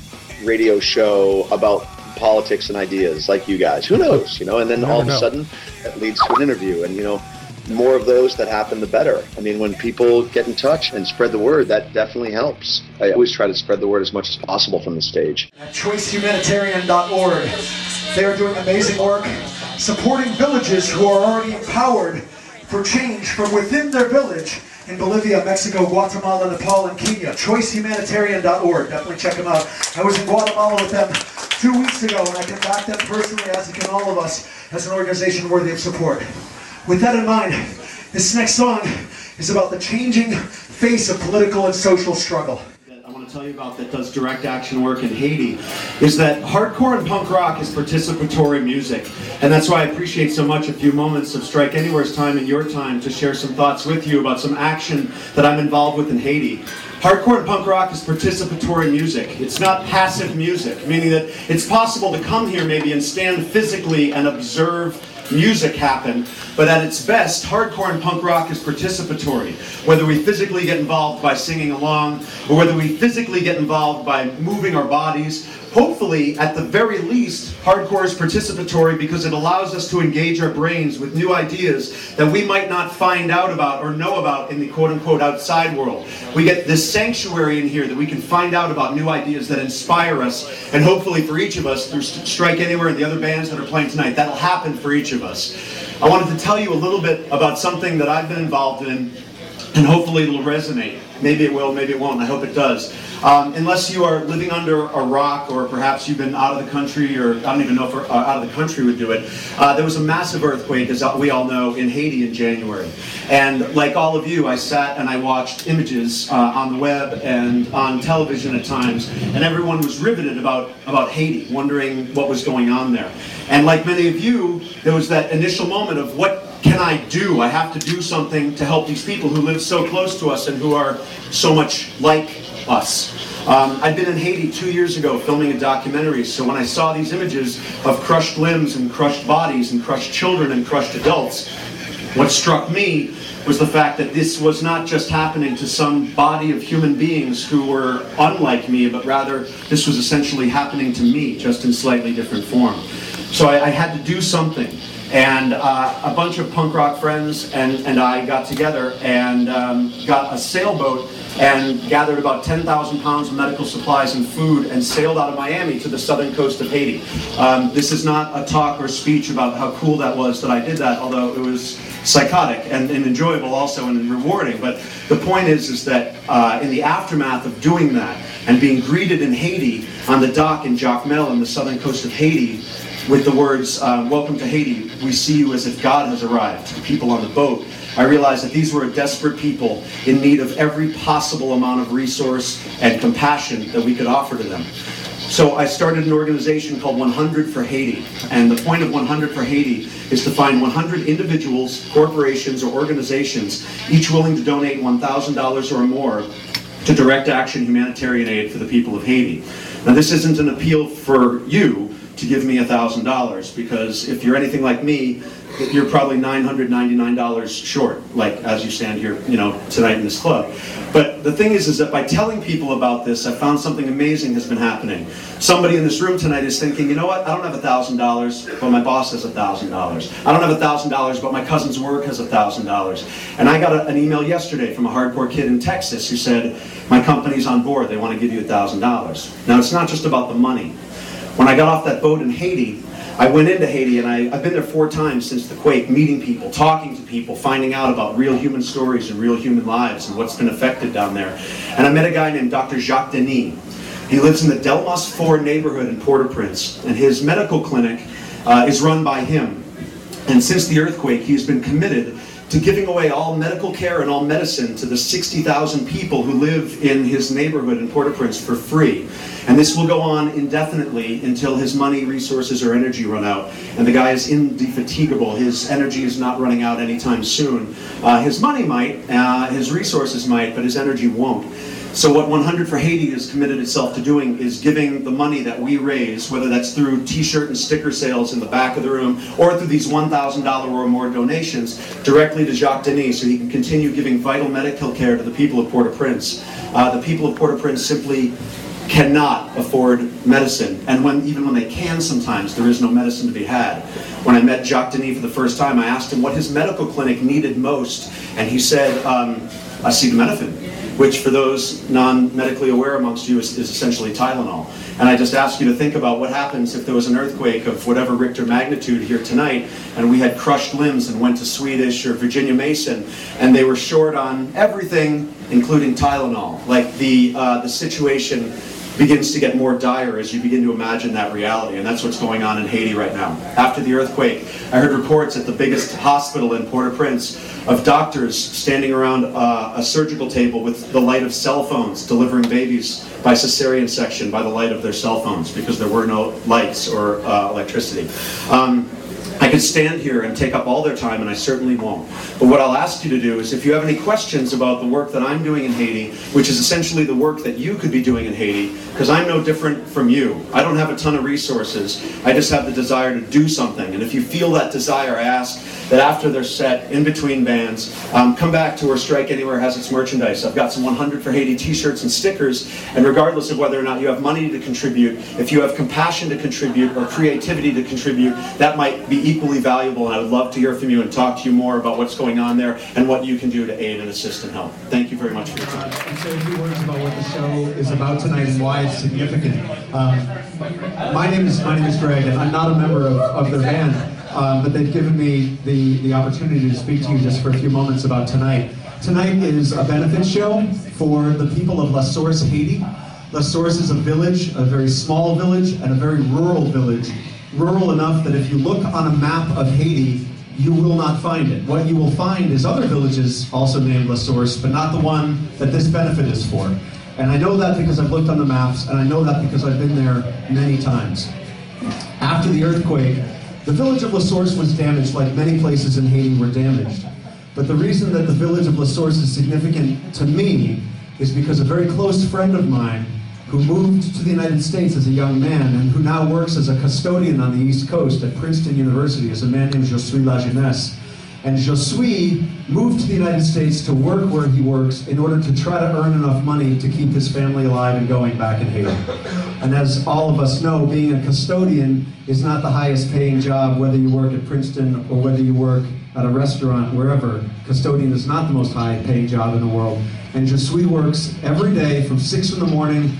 radio show about politics and ideas like you guys. Who knows, you know? And then all of a sudden, that leads to an interview. And you know, more of those that happen, the better. I mean, when people get in touch and spread the word, that definitely helps. I always try to spread the word as much as possible from the stage. choicehumanitarian.org. They are doing amazing work supporting villages who are already empowered for change from within their village in Bolivia, Mexico, Guatemala, Nepal, and Kenya. Choicehumanitarian.org. Definitely check them out. I was in Guatemala with them two weeks ago, and I can back them personally, as can all of us, as an organization worthy of support. With that in mind, this next song is about the changing face of political and social struggle. I want to tell you about that does direct action work in Haiti is that hardcore and punk rock is participatory music. And that's why I appreciate so much a few moments of Strike Anywhere's time and your time to share some thoughts with you about some action that I'm involved with in Haiti. Hardcore and punk rock is participatory music. It's not passive music, meaning that it's possible to come here maybe and stand physically and observe music happen, but at its best, hardcore and punk rock is participatory. Whether we physically get involved by singing along, or whether we physically get involved by moving our bodies, hopefully, at the very least, hardcore is participatory because it allows us to engage our brains with new ideas that we might not find out about or know about in the quote unquote outside world. We get this sanctuary in here that we can find out about new ideas that inspire us, and hopefully for each of us, through Strike Anywhere and the other bands that are playing tonight, that'll happen for each of us. I wanted to tell you a little bit about something that I've been involved in and hopefully it'll resonate. Maybe it will, maybe it won't. I hope it does. Um, unless you are living under a rock, or perhaps you've been out of the country, or I don't even know if uh, out of the country would do it. Uh, there was a massive earthquake, as we all know, in Haiti in January. And like all of you, I sat and I watched images uh, on the web and on television at times, and everyone was riveted about about Haiti, wondering what was going on there. And like many of you, there was that initial moment of what can I do? I have to do something to help these people who live so close to us and who are so much like us. Um, I'd been in Haiti two years ago filming a documentary, so when I saw these images of crushed limbs and crushed bodies and crushed children and crushed adults, what struck me was the fact that this was not just happening to some body of human beings who were unlike me, but rather this was essentially happening to me, just in slightly different form. So I, I had to do something. And uh, a bunch of punk rock friends and, and I got together and um, got a sailboat and gathered about 10,000 pounds of medical supplies and food and sailed out of Miami to the southern coast of Haiti. Um, this is not a talk or speech about how cool that was that I did that, although it was psychotic and, and enjoyable also and rewarding. But the point is, is that uh, in the aftermath of doing that and being greeted in Haiti on the dock in Jacmel on the southern coast of Haiti with the words, um, Welcome to Haiti, we see you as if God has arrived, the people on the boat. I realized that these were a desperate people in need of every possible amount of resource and compassion that we could offer to them. So I started an organization called 100 for Haiti. And the point of 100 for Haiti is to find 100 individuals, corporations, or organizations, each willing to donate $1,000 or more to direct action humanitarian aid for the people of Haiti. Now, this isn't an appeal for you to give me $1,000 because if you're anything like me, you're probably $999 short, like as you stand here, you know, tonight in this club. But the thing is, is that by telling people about this, I found something amazing has been happening. Somebody in this room tonight is thinking, you know what, I don't have $1,000, but my boss has $1,000. I don't have $1,000, but my cousin's work has $1,000. And I got a, an email yesterday from a hardcore kid in Texas who said, my company's on board, they want to give you $1,000. Now, it's not just about the money. When I got off that boat in Haiti, I went into Haiti and I, I've been there four times since the quake, meeting people, talking to people, finding out about real human stories and real human lives and what's been affected down there. And I met a guy named Dr. Jacques Denis. He lives in the Delmas 4 neighborhood in Port-au-Prince, and his medical clinic uh, is run by him. And since the earthquake, he's been committed to giving away all medical care and all medicine to the 60,000 people who live in his neighborhood in Port-au-Prince for free. And this will go on indefinitely until his money, resources, or energy run out. And the guy is indefatigable. His energy is not running out anytime soon. Uh, his money might, uh, his resources might, but his energy won't. So what 100 for Haiti has committed itself to doing is giving the money that we raise, whether that's through t-shirt and sticker sales in the back of the room, or through these $1,000 or more donations, directly to Jacques Denis so he can continue giving vital medical care to the people of Port-au-Prince. Uh, the people of Port-au-Prince simply cannot afford medicine. And when even when they can sometimes, there is no medicine to be had. When I met Jacques Denis for the first time, I asked him what his medical clinic needed most, and he said, um, acetaminophen, which for those non-medically aware amongst you is, is essentially Tylenol. And I just ask you to think about what happens if there was an earthquake of whatever Richter magnitude here tonight, and we had crushed limbs and went to Swedish or Virginia Mason, and they were short on everything, including Tylenol. Like the uh, the situation begins to get more dire as you begin to imagine that reality. And that's what's going on in Haiti right now. After the earthquake, I heard reports at the biggest hospital in Port au Prince of doctors standing around uh, a surgical table with the light of cell phones, delivering babies by cesarean section by the light of their cell phones because there were no lights or uh, electricity. Um, I could stand here and take up all their time, and I certainly won't. But what I'll ask you to do is if you have any questions about the work that I'm doing in Haiti, which is essentially the work that you could be doing in Haiti, because I'm no different from you. I don't have a ton of resources. I just have the desire to do something. And if you feel that desire, I ask that after they're set, in between bands, um, come back to where Strike Anywhere has its merchandise. I've got some 100 for Haiti t-shirts and stickers, and regardless of whether or not you have money to contribute, if you have compassion to contribute or creativity to contribute, that might be equally valuable, and I would love to hear from you and talk to you more about what's going on there and what you can do to aid and assist and help. Thank you very much for your time. and say a few words about what the show is about tonight and why it's significant. Um, my name is my name is Greg, and I'm not a member of, of their band, um, but they've given me the the opportunity to speak to you just for a few moments about tonight. Tonight is a benefit show for the people of La Source, Haiti. La Source is a village, a very small village, and a very rural village. Rural enough that if you look on a map of Haiti, you will not find it. What you will find is other villages also named La Source, but not the one that this benefit is for. And I know that because I've looked on the maps, and I know that because I've been there many times. After the earthquake, the village of La Source was damaged like many places in Haiti were damaged. But the reason that the village of La Source is significant to me is because a very close friend of mine who moved to the United States as a young man and who now works as a custodian on the East Coast at Princeton University is a man named Josue La Jeunesse. And Josue moved to the United States to work where he works in order to try to earn enough money to keep his family alive and going back in Haiti. And as all of us know, being a custodian is not the highest paying job, whether you work at Princeton or whether you work at a restaurant, wherever. Custodian is not the most high paying job in the world. And Josue works every day from 6 in the morning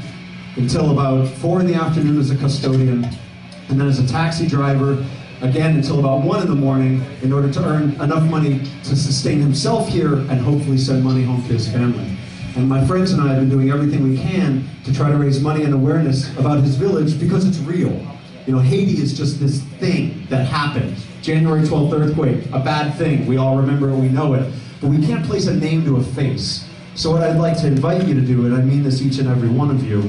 until about 4 in the afternoon as a custodian, and then as a taxi driver, again until about 1 in the morning, in order to earn enough money to sustain himself here and hopefully send money home to his family. And my friends and I have been doing everything we can to try to raise money and awareness about his village because it's real. You know, Haiti is just this thing that happened. January 12th earthquake, a bad thing. We all remember it, we know it. But we can't place a name to a face. So what I'd like to invite you to do, and I mean this each and every one of you,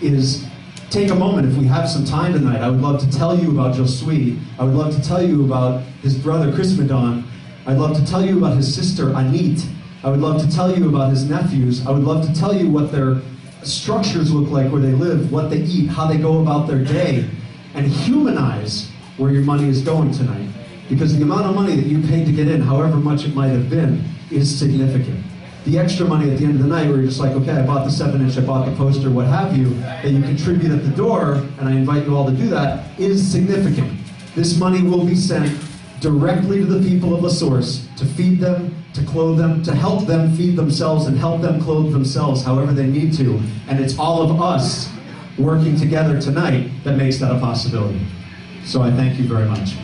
is take a moment, if we have some time tonight, I would love to tell you about Josue. I would love to tell you about his brother, Chris Madon. I'd love to tell you about his sister, Anit. I would love to tell you about his nephews. I would love to tell you what their structures look like where they live, what they eat, how they go about their day, and humanize where your money is going tonight. Because the amount of money that you paid to get in, however much it might have been, is significant. The extra money at the end of the night, where you're just like, okay, I bought the seven inch, I bought the poster, what have you, that you contribute at the door, and I invite you all to do that, is significant. This money will be sent directly to the people of La Source to feed them, to clothe them, to help them feed themselves and help them clothe themselves however they need to. And it's all of us working together tonight that makes that a possibility. So I thank you very much.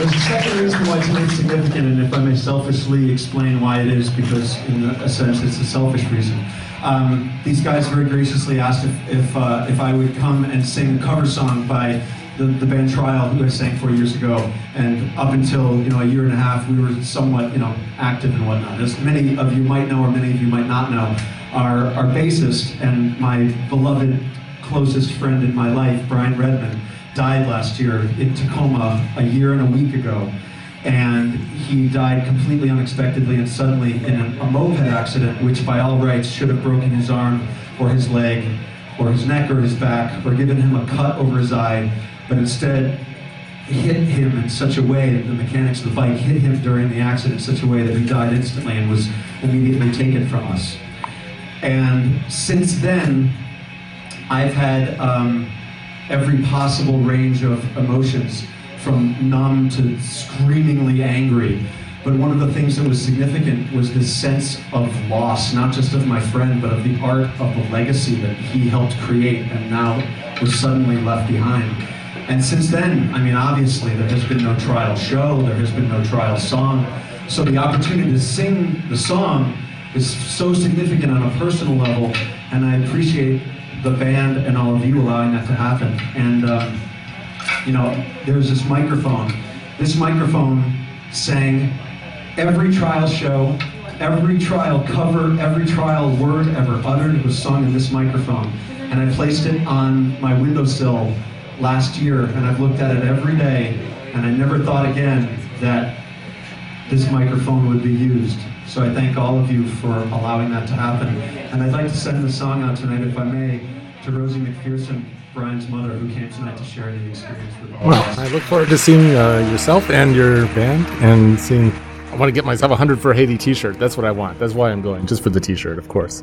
There's a second reason why tonight's significant, and if I may selfishly explain why it is, because in a sense it's a selfish reason. Um, these guys very graciously asked if if, uh, if I would come and sing a cover song by the, the band Trial, who I sang four years ago, and up until you know a year and a half, we were somewhat you know active and whatnot. As many of you might know, or many of you might not know, our our bassist and my beloved closest friend in my life, Brian Redman, died last year in Tacoma a year and a week ago. And he died completely unexpectedly and suddenly in a, a moped accident, which by all rights should have broken his arm or his leg or his neck or his back or given him a cut over his eye. But instead, hit him in such a way that the mechanics of the bike hit him during the accident in such a way that he died instantly and was immediately taken from us. And since then, I've had um, every possible range of emotions, from numb to screamingly angry. But one of the things that was significant was this sense of loss, not just of my friend, but of the art of the legacy that he helped create and now was suddenly left behind. And since then, I mean, obviously, there has been no trial show, there has been no trial song. So the opportunity to sing the song is so significant on a personal level, and I appreciate the band and all of you allowing that to happen. And, um, you know, there's this microphone. This microphone sang every trial show, every trial cover, every trial word ever uttered was sung in this microphone. And I placed it on my windowsill last year, and I've looked at it every day, and I never thought again that this microphone would be used. So I thank all of you for allowing that to happen. And I'd like to send the song out tonight, if I may, to Rosie McPherson, Brian's mother, who came tonight to share the experience with all of Well. I look forward to seeing uh, yourself and your band and seeing. I want to get myself a 100 for Haiti t shirt. That's what I want. That's why I'm going, just for the t shirt, of course.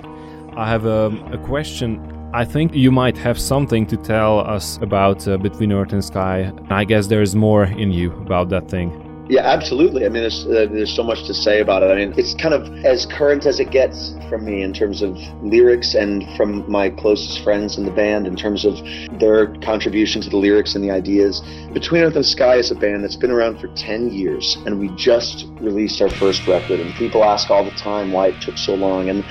I have um, a question. I think you might have something to tell us about uh, Between Earth and Sky. I guess there's more in you about that thing. Yeah, absolutely. I mean, there's, uh, there's so much to say about it. I mean, it's kind of as current as it gets from me in terms of lyrics and from my closest friends in the band in terms of their contribution to the lyrics and the ideas. Between Earth and Sky is a band that's been around for 10 years, and we just released our first record. And people ask all the time why it took so long. And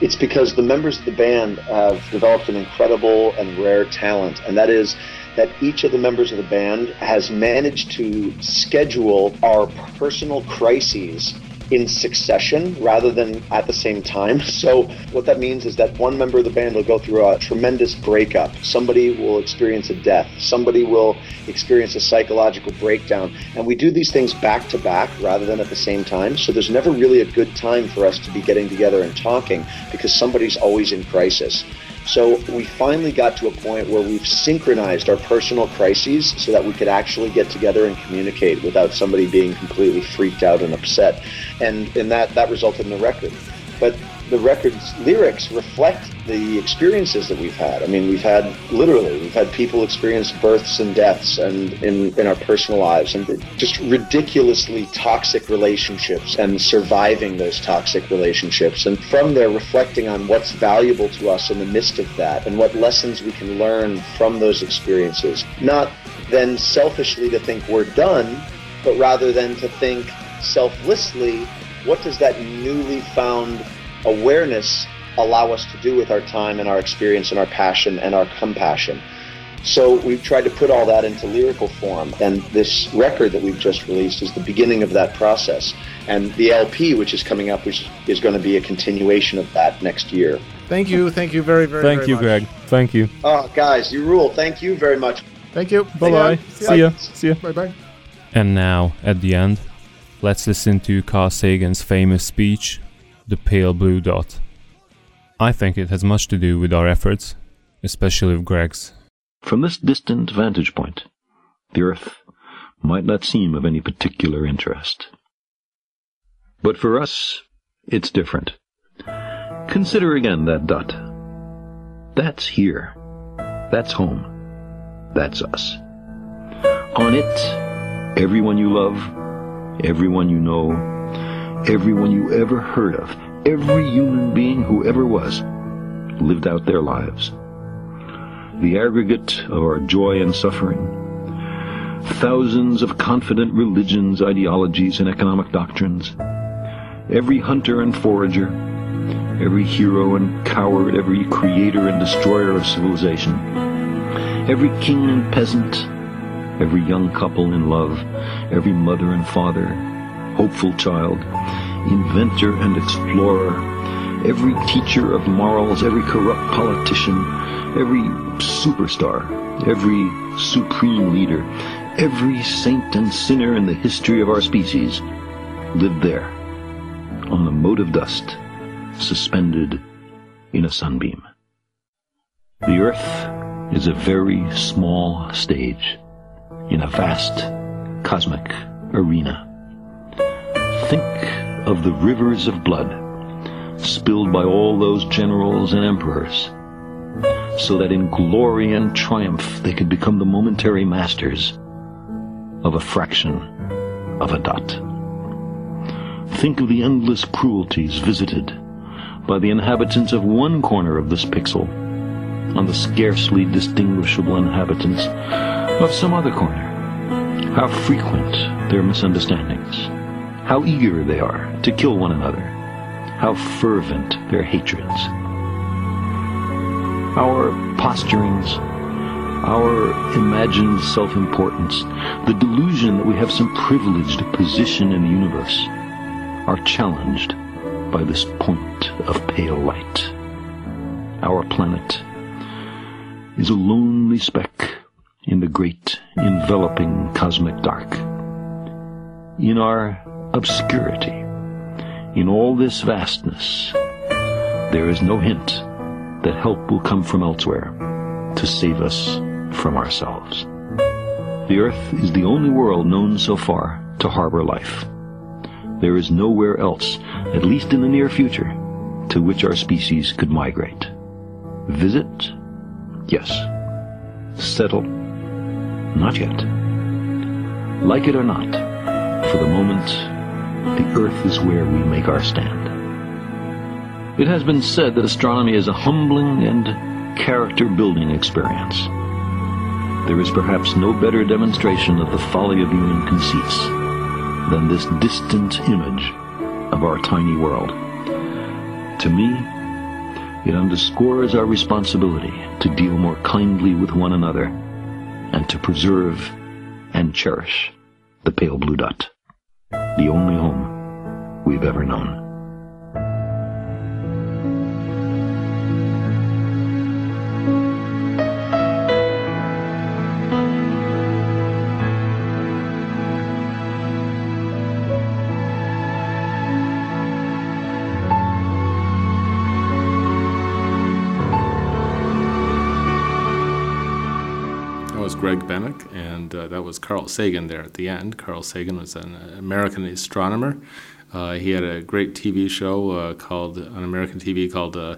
it's because the members of the band have developed an incredible and rare talent, and that is that each of the members of the band has managed to schedule our personal crises in succession rather than at the same time. So, what that means is that one member of the band will go through a tremendous breakup. Somebody will experience a death. Somebody will experience a psychological breakdown. And we do these things back to back rather than at the same time. So, there's never really a good time for us to be getting together and talking because somebody's always in crisis. So we finally got to a point where we've synchronized our personal crises so that we could actually get together and communicate without somebody being completely freaked out and upset. And, and that, that resulted in the record. But the record's lyrics reflect the experiences that we've had. I mean, we've had literally, we've had people experience births and deaths and in, in our personal lives and just ridiculously toxic relationships and surviving those toxic relationships. And from there, reflecting on what's valuable to us in the midst of that and what lessons we can learn from those experiences. Not then selfishly to think we're done, but rather than to think selflessly, what does that newly found awareness allow us to do with our time and our experience and our passion and our compassion. So we've tried to put all that into lyrical form, and this record that we've just released is the beginning of that process. And the LP, which is coming up, which is going to be a continuation of that next year. Thank you. Thank you very, very, Thank very you, much. Greg. Thank you. Oh, guys, you rule. Thank you very much. Thank you. Bye bye. See ya. See ya. Bye bye. And now, at the end, let's listen to Carl Sagan's famous speech, The Pale Blue Dot. I think it has much to do with our efforts, especially with Greg's. From this distant vantage point, the Earth might not seem of any particular interest. But for us, it's different. Consider again that dot. That's here. That's home. That's us. On it, everyone you love, everyone you know, everyone you ever heard of, every human being who ever was, lived out their lives. The aggregate of our joy and suffering, thousands of confident religions, ideologies, and economic doctrines, every hunter and forager, every hero and coward, every creator and destroyer of civilization, every king and peasant, every young couple in love, every mother and father, hopeful child, inventor and explorer, every teacher of morals, every corrupt politician, every superstar, every supreme leader, every saint and sinner in the history of our species lived there, on the mote of dust, suspended in a sunbeam. The earth is a very small stage in a vast cosmic arena. Think of the rivers of blood spilled by all those generals and emperors, so that in glory and triumph they could become the momentary masters of a fraction of a dot. Think of the endless cruelties visited by the inhabitants of one corner of this pixel on the scarcely distinguishable inhabitants of some other corner. How frequent their misunderstandings, how eager they are to kill one another, how fervent their hatreds. Our posturings, our imagined self-importance, the delusion that we have some privileged position in the universe, are challenged by this point of pale light. Our planet is a lonely speck in the great enveloping cosmic dark. In our obscurity, in all this vastness, there is no hint that help will come from elsewhere to save us from ourselves. The Earth is the only world known so far to harbor life. There is nowhere else, at least in the near future, to which our species could migrate. Visit? Yes. Settle? Not yet. Like it or not, for the moment, the Earth is where we make our stand. It has been said that astronomy is a humbling and character-building experience. There is perhaps no better demonstration of the folly of human conceits than this distant image of our tiny world. To me, it underscores our responsibility to deal more kindly with one another and to preserve and cherish the pale blue dot, the only home we've ever known. Greg and uh, that was Carl Sagan there at the end. Carl Sagan was an American astronomer. Uh, he had a great TV show uh, called on American TV called uh,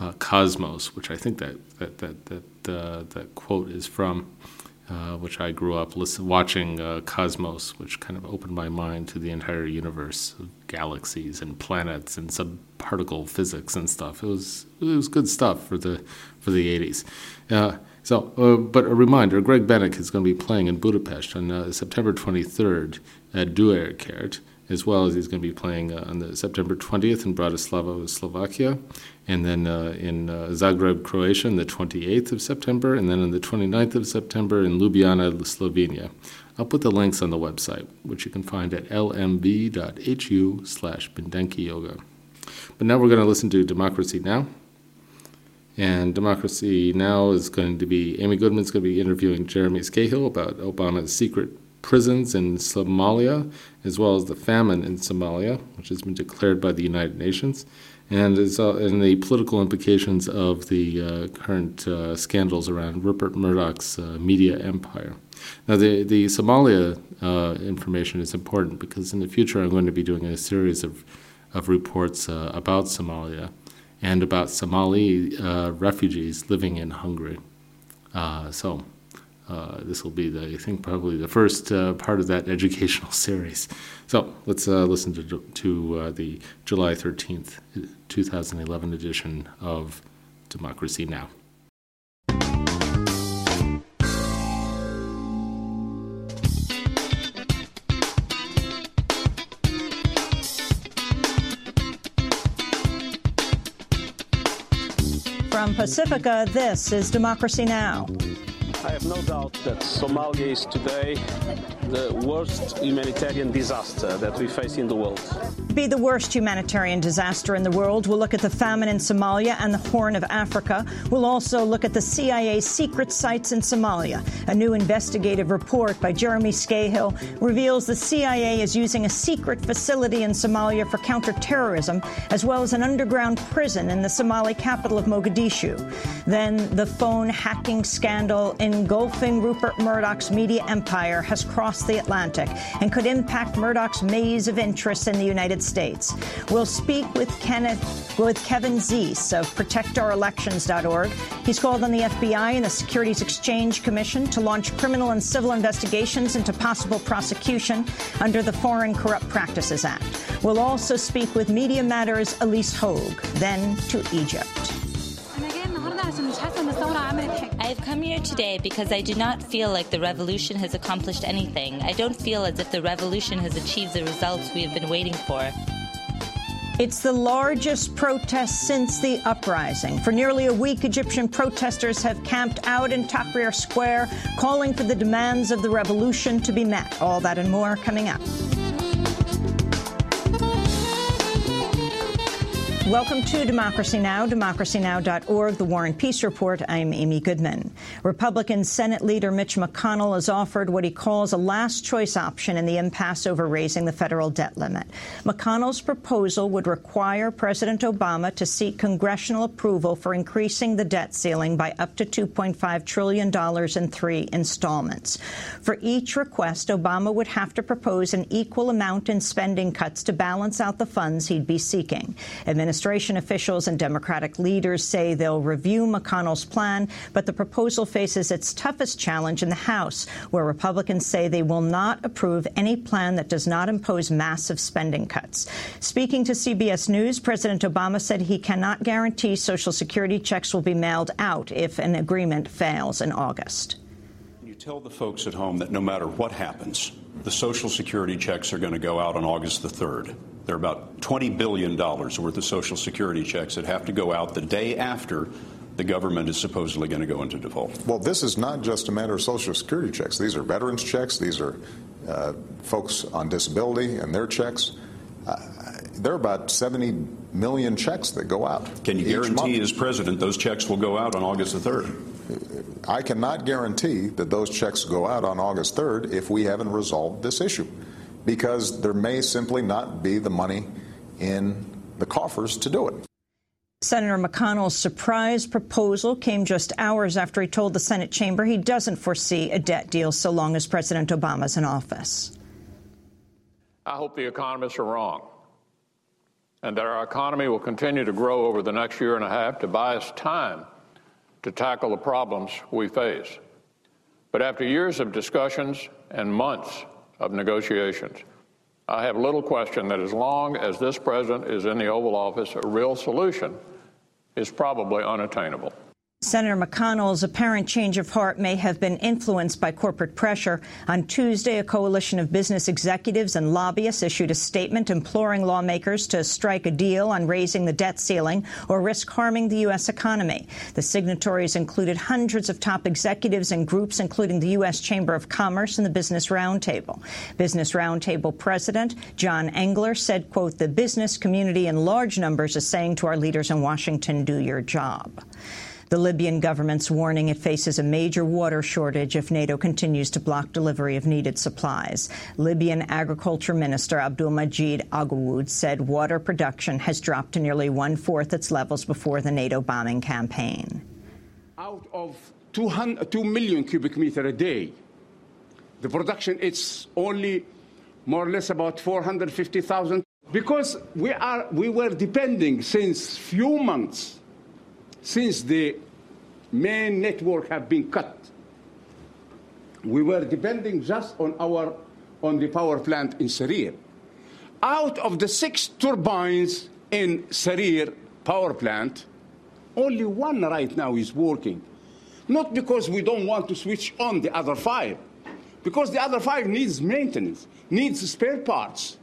uh, Cosmos, which I think that that that that, uh, that quote is from, which I grew up listen, watching Cosmos, which kind of opened my mind to the entire universe galaxies and planets and subparticle physics and stuff. It was it was good stuff for the for the 80s. Uh, so, uh, but a reminder: Greg Bennick is going to be playing in Budapest on uh, September 23rd at Dürer Kert, as well as he's going to be playing uh, on the September 20th in Bratislava, Slovakia, and then uh, in uh, Zagreb, Croatia, on the 28th of September, and then on the 29th of September in Ljubljana, Slovenia. I'll put the links on the website, which you can find at lmv.hu slash Yoga. But now we're going to listen to Democracy Now! And Democracy Now! is going to be, Amy Goodman's going to be interviewing Jeremy Scahill about Obama's secret prisons in Somalia, as well as the famine in Somalia, which has been declared by the United Nations, and, is, uh, and the political implications of the uh, current uh, scandals around Rupert Murdoch's uh, media empire. Now, the, the Somalia uh, information is important because in the future I'm going to be doing a series of, of reports uh, about Somalia and about Somali uh, refugees living in Hungary. Uh, so uh, this will be, the, I think, probably the first uh, part of that educational series. So let's uh, listen to, to the July 13th, 2011 edition of Democracy Now! Pacifica, this is Democracy Now! I have no doubt that Somalia is today the worst humanitarian disaster that we face in the world. Be the worst humanitarian disaster in the world. We'll look at the famine in Somalia and the Horn of Africa. We'll also look at the CIA secret sites in Somalia. A new investigative report by Jeremy Scahill reveals the CIA is using a secret facility in Somalia for counterterrorism, as well as an underground prison in the Somali capital of Mogadishu. Then the phone hacking scandal in engulfing Rupert Murdoch's media empire has crossed the Atlantic and could impact Murdoch's maze of interests in the United States. We'll speak with Kenneth with Kevin Zeese of ProtectOurElections.org. He's called on the FBI and the Securities Exchange Commission to launch criminal and civil investigations into possible prosecution under the Foreign Corrupt Practices Act. We'll also speak with Media Matters Ilyse Hogue, then to Egypt. I have come here today because I do not feel like the revolution has accomplished anything. I don't feel as if the revolution has achieved the results we have been waiting for. It's the largest protest since the uprising. For nearly a week, Egyptian protesters have camped out in Tahrir Square, calling for the demands of the revolution to be met. All that and more coming up. Welcome to Democracy Now!, democracynow.org, the War and Peace Report. I'm Amy Goodman. Republican Senate leader Mitch McConnell has offered what he calls a last choice option in the impasse over raising the federal debt limit. McConnell's proposal would require President Obama to seek congressional approval for increasing the debt ceiling by up to $2.5 trillion in three installments. For each request, Obama would have to propose an equal amount in spending cuts to balance out the funds he'd be seeking. Administration officials and Democratic leaders say they'll review McConnell's plan, but the proposal faces its toughest challenge in the House, where Republicans say they will not approve any plan that does not impose massive spending cuts. Speaking to CBS News, President Obama said he cannot guarantee Social Security checks will be mailed out if an agreement fails in August. Tell the folks at home that no matter what happens, the Social Security checks are going to go out on August the 3rd. There are about $20 billion worth of Social Security checks that have to go out the day after the government is supposedly going to go into default. Well, this is not just a matter of Social Security checks. These are veterans' checks. These are uh, folks on disability and their checks. Uh, there are about 70 million checks that go out. Can you guarantee, as president, those checks will go out on August the 3rd? I cannot guarantee that those checks go out on August 3rd if we haven't resolved this issue because there may simply not be the money in the coffers to do it. Senator McConnell's surprise proposal came just hours after he told the Senate chamber he doesn't foresee a debt deal so long as President Obama's in office. I hope the economists are wrong and that our economy will continue to grow over the next year and a half to buy us time to tackle the problems we face. But after years of discussions and months of negotiations. I have little question that as long as this president is in the Oval Office, a real solution is probably unattainable. Senator McConnell's apparent change of heart may have been influenced by corporate pressure. On Tuesday, a coalition of business executives and lobbyists issued a statement imploring lawmakers to strike a deal on raising the debt ceiling or risk harming the U.S. economy. The signatories included hundreds of top executives and groups, including the U.S. Chamber of Commerce and the Business Roundtable. Business Roundtable President John Engler said, quote, the business community in large numbers is saying to our leaders in Washington, do your job. The Libyan government's warning it faces a major water shortage if NATO continues to block delivery of needed supplies. Libyan Agriculture Minister Abdul Majid Aghawood said water production has dropped to nearly one-fourth its levels before the NATO bombing campaign. Out of 200, 2 million cubic meter a day, the production is only more or less about 450,000 because we are we were depending since few months since the main network have been cut, we were depending just on our on the power plant in Sarir. Out of the six turbines in Sarir power plant, only one right now is working. Not because we don't want to switch on the other five, because the other five needs maintenance, needs spare parts.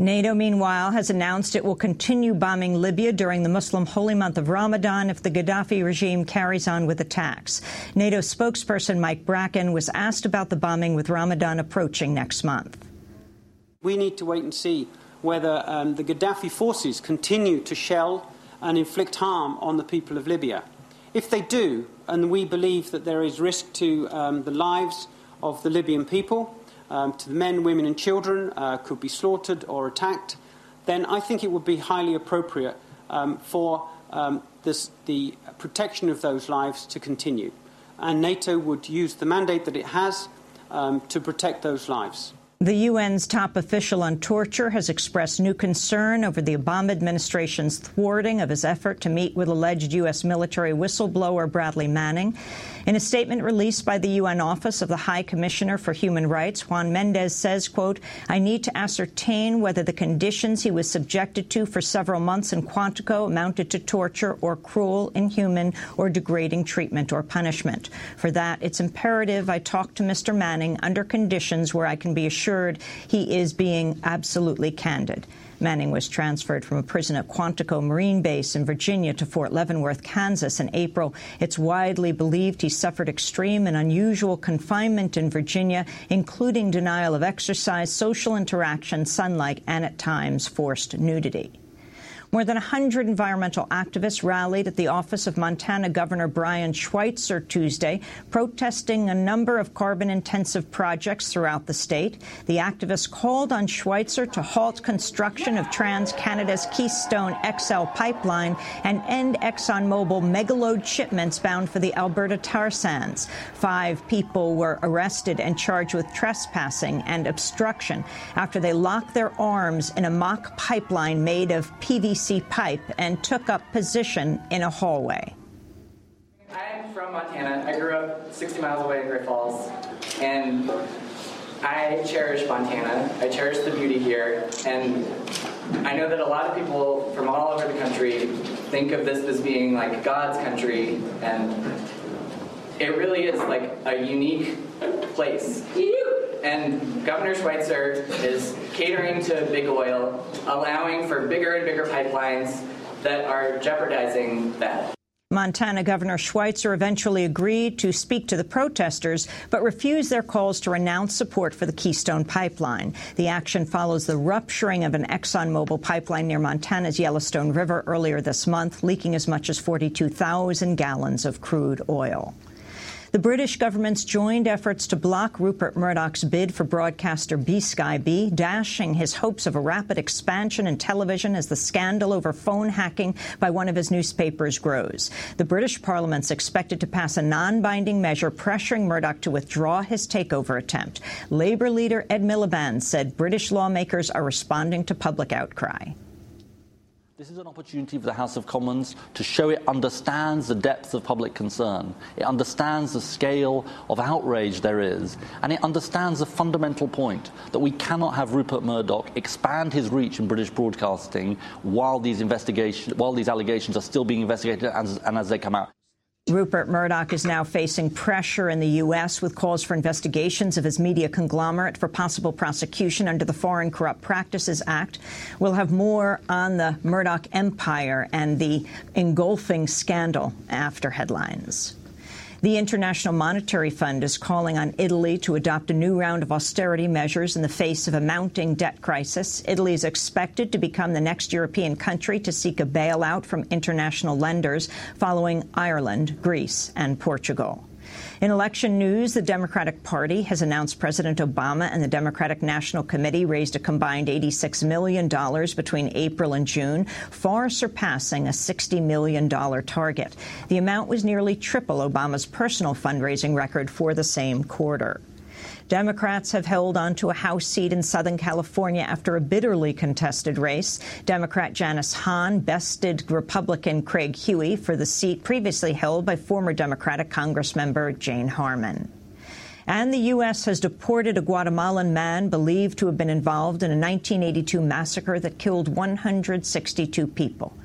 NATO, meanwhile, has announced it will continue bombing Libya during the Muslim holy month of Ramadan if the Gaddafi regime carries on with attacks. NATO spokesperson Mike Bracken was asked about the bombing with Ramadan approaching next month. We need to wait and see whether um, the Gaddafi forces continue to shell and inflict harm on the people of Libya. If they do, and we believe that there is risk to um, the lives of the Libyan people, um, to men, women, and children uh, could be slaughtered or attacked, then I think it would be highly appropriate um, for um, this, the protection of those lives to continue. and NATO would use the mandate that it has um, to protect those lives. The UN's top official on torture has expressed new concern over the Obama administration's thwarting of his effort to meet with alleged U.S. military whistleblower Bradley Manning. In a statement released by the UN Office of the High Commissioner for Human Rights, Juan Mendez says, quote, I need to ascertain whether the conditions he was subjected to for several months in Quantico amounted to torture or cruel, inhuman, or degrading treatment or punishment. For that, it's imperative I talk to Mr. Manning under conditions where I can be assured he is being absolutely candid. Manning was transferred from a prison at Quantico Marine Base in Virginia to Fort Leavenworth, Kansas in April. It's widely believed he suffered extreme and unusual confinement in Virginia, including denial of exercise, social interaction, sunlight, and at times forced nudity. More than 100 environmental activists rallied at the office of Montana Governor Brian Schweitzer Tuesday, protesting a number of carbon-intensive projects throughout the state. The activists called on Schweitzer to halt construction of TransCanada's Keystone XL pipeline and end ExxonMobil megaload shipments bound for the Alberta tar sands. Five people were arrested and charged with trespassing and obstruction after they locked their arms in a mock pipeline made of PVC pipe and took up position in a hallway. I'm from Montana. I grew up 60 miles away in Great Falls, and I cherish Montana. I cherish the beauty here, and I know that a lot of people from all over the country think of this as being like God's country, and it really is like a unique place. And Governor Schweitzer is catering to big oil, allowing for bigger and bigger pipelines that are jeopardizing that. Montana Governor Schweitzer eventually agreed to speak to the protesters, but refused their calls to renounce support for the Keystone Pipeline. The action follows the rupturing of an ExxonMobil pipeline near Montana's Yellowstone River earlier this month, leaking as much as 42,000 gallons of crude oil. The British government's joined efforts to block Rupert Murdoch's bid for broadcaster BSkyB, dashing his hopes of a rapid expansion in television as the scandal over phone hacking by one of his newspapers grows. The British Parliament's expected to pass a non-binding measure pressuring Murdoch to withdraw his takeover attempt. Labour leader Ed Miliband said British lawmakers are responding to public outcry. This is an opportunity for the House of Commons to show it understands the depth of public concern. It understands the scale of outrage there is. And it understands the fundamental point that we cannot have Rupert Murdoch expand his reach in British broadcasting while these, investigations, while these allegations are still being investigated and, and as they come out. Rupert Murdoch is now facing pressure in the U.S. with calls for investigations of his media conglomerate for possible prosecution under the Foreign Corrupt Practices Act. We'll have more on the Murdoch empire and the engulfing scandal after headlines. The International Monetary Fund is calling on Italy to adopt a new round of austerity measures in the face of a mounting debt crisis. Italy is expected to become the next European country to seek a bailout from international lenders following Ireland, Greece and Portugal. In election news, the Democratic Party has announced President Obama and the Democratic National Committee raised a combined $86 million between April and June, far surpassing a $60 million target. The amount was nearly triple Obama's personal fundraising record for the same quarter. Democrats have held onto a House seat in Southern California after a bitterly contested race. Democrat Janice Hahn bested Republican Craig Huey for the seat previously held by former Democratic Congressmember Jane Harman. And the U.S. has deported a Guatemalan man believed to have been involved in a 1982 massacre that killed 162 people.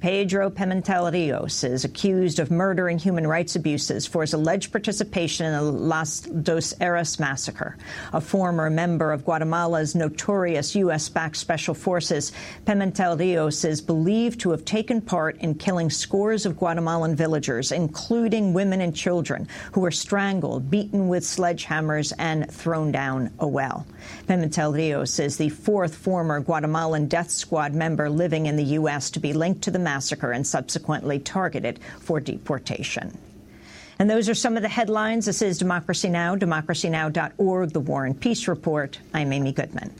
Pedro Pimentel Rios is accused of murdering human rights abuses for his alleged participation in the Las Dos Erres massacre. A former member of Guatemala's notorious U.S.-backed special forces, Pimentel Rios is believed to have taken part in killing scores of Guatemalan villagers, including women and children, who were strangled, beaten with sledgehammers, and thrown down a well. Pimentel Rios is the fourth former Guatemalan death squad member living in the U.S. to be linked to the massacre and subsequently targeted for deportation. And those are some of the headlines. This is Democracy Now!, democracynow.org, The War and Peace Report. I'm Amy Goodman.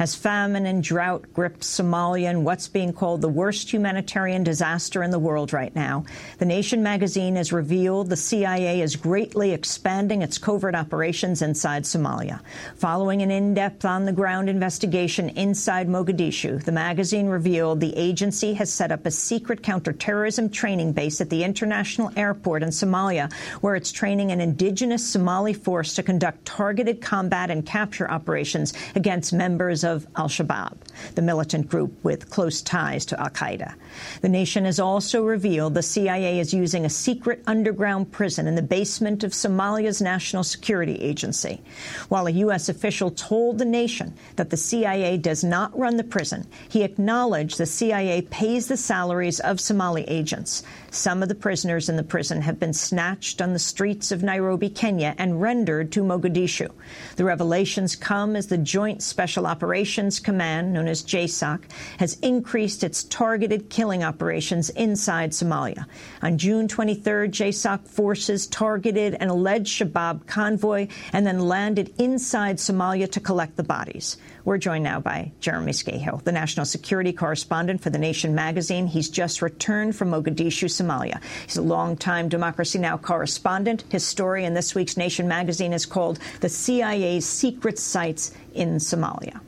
As famine and drought grip Somalia in what's being called the worst humanitarian disaster in the world right now, The Nation magazine has revealed the CIA is greatly expanding its covert operations inside Somalia. Following an in-depth on-the-ground investigation inside Mogadishu, the magazine revealed the agency has set up a secret counterterrorism training base at the international airport in Somalia, where it's training an indigenous Somali force to conduct targeted combat and capture operations against members of al-Shabaab, the militant group with close ties to al-Qaeda. The nation has also revealed the CIA is using a secret underground prison in the basement of Somalia's National Security Agency. While a U.S. official told the nation that the CIA does not run the prison, he acknowledged the CIA pays the salaries of Somali agents. Some of the prisoners in the prison have been snatched on the streets of Nairobi, Kenya, and rendered to Mogadishu. The revelations come as the Joint Special Operations Command, known as JSOC, has increased its targeted killing operations inside Somalia. On June 23rd, JSOC forces targeted an alleged Shabaab convoy and then landed inside Somalia to collect the bodies. We're joined now by Jeremy Scahill, the national security correspondent for The Nation magazine. He's just returned from Mogadishu, Somalia. He's a longtime Democracy Now! correspondent. His story in this week's Nation magazine is called The CIA's Secret Sites in Somalia.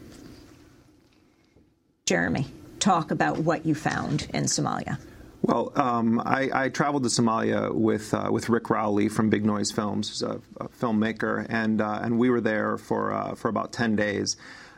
Jeremy, talk about what you found in Somalia. Well, um, I, I, traveled to Somalia with uh, with Rick Rowley from Big Noise Films, who's a, a filmmaker, and uh, and we were there for uh, for about ten days,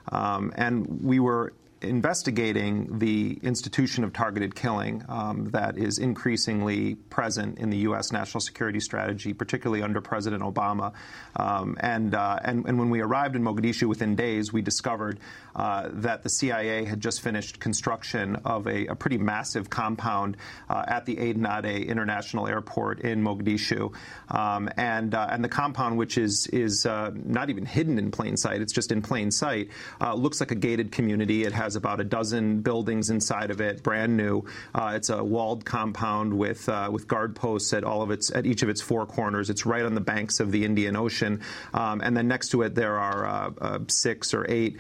um, and we were investigating the institution of targeted killing um, that is increasingly present in the U.S. national security strategy, particularly under President Obama. Um, and, uh, and, and when we arrived in Mogadishu within days, we discovered uh, that the CIA had just finished construction of a, a pretty massive compound uh, at the Aden Adde International Airport in Mogadishu, um, and uh, and the compound, which is is uh, not even hidden in plain sight, it's just in plain sight, uh, looks like a gated community. It has about a dozen buildings inside of it, brand new. it's a walled compound with with guard posts at all of its at each of its four corners. It's right on the banks of the Indian Ocean, um, and then next to it there are six or eight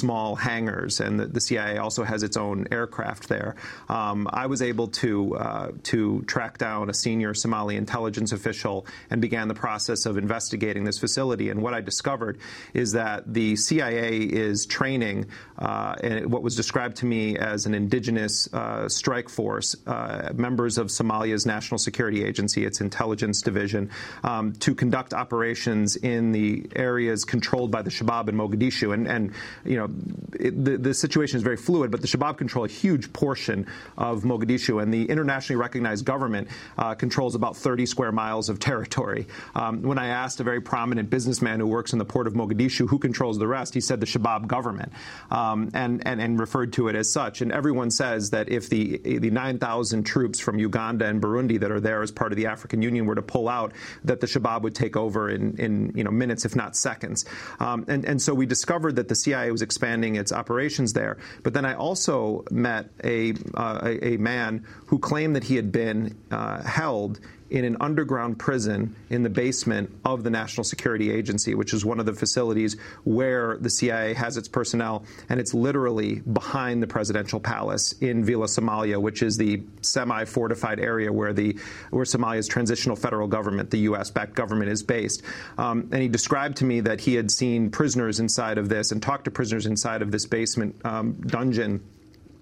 small hangars, and the, the, CIA also has its own aircraft there. Um, I was able to uh, to track down a senior Somali intelligence official and began the process of investigating this facility. And what I discovered is that the CIA is training uh, what was described to me as an indigenous uh, strike force, uh, members of Somalia's National Security Agency, its intelligence division, um, to conduct operations in the areas controlled by the Shabab in Mogadishu. And, and you know, it, the, the situation is very fluid, but the Shabab control a huge portion of Mogadishu, and the internationally recognized government uh, controls about 30 square miles of territory. Um, when I asked a very prominent businessman who works in the port of Mogadishu who controls the rest, he said the Shabab government, um, and, and, and referred to it as such. And everyone says that if the, the 9,000 troops from Uganda and Burundi that are there as part of the African Union were to pull out, that the Shabab would take over in, in you know, minutes, if not seconds. Um, and, and so we discovered that the CIA was expanding its operations there. But then I also met a, uh, a, man who claimed that he had been uh, held in an underground prison in the basement of the National Security Agency, which is one of the facilities where the CIA has its personnel, and it's literally behind the presidential palace in Villa Somalia, which is the semi-fortified area where the where Somalia's transitional federal government, the U.S.-backed government, is based. Um, and he described to me that he had seen prisoners inside of this and talked to prisoners inside of this basement um, dungeon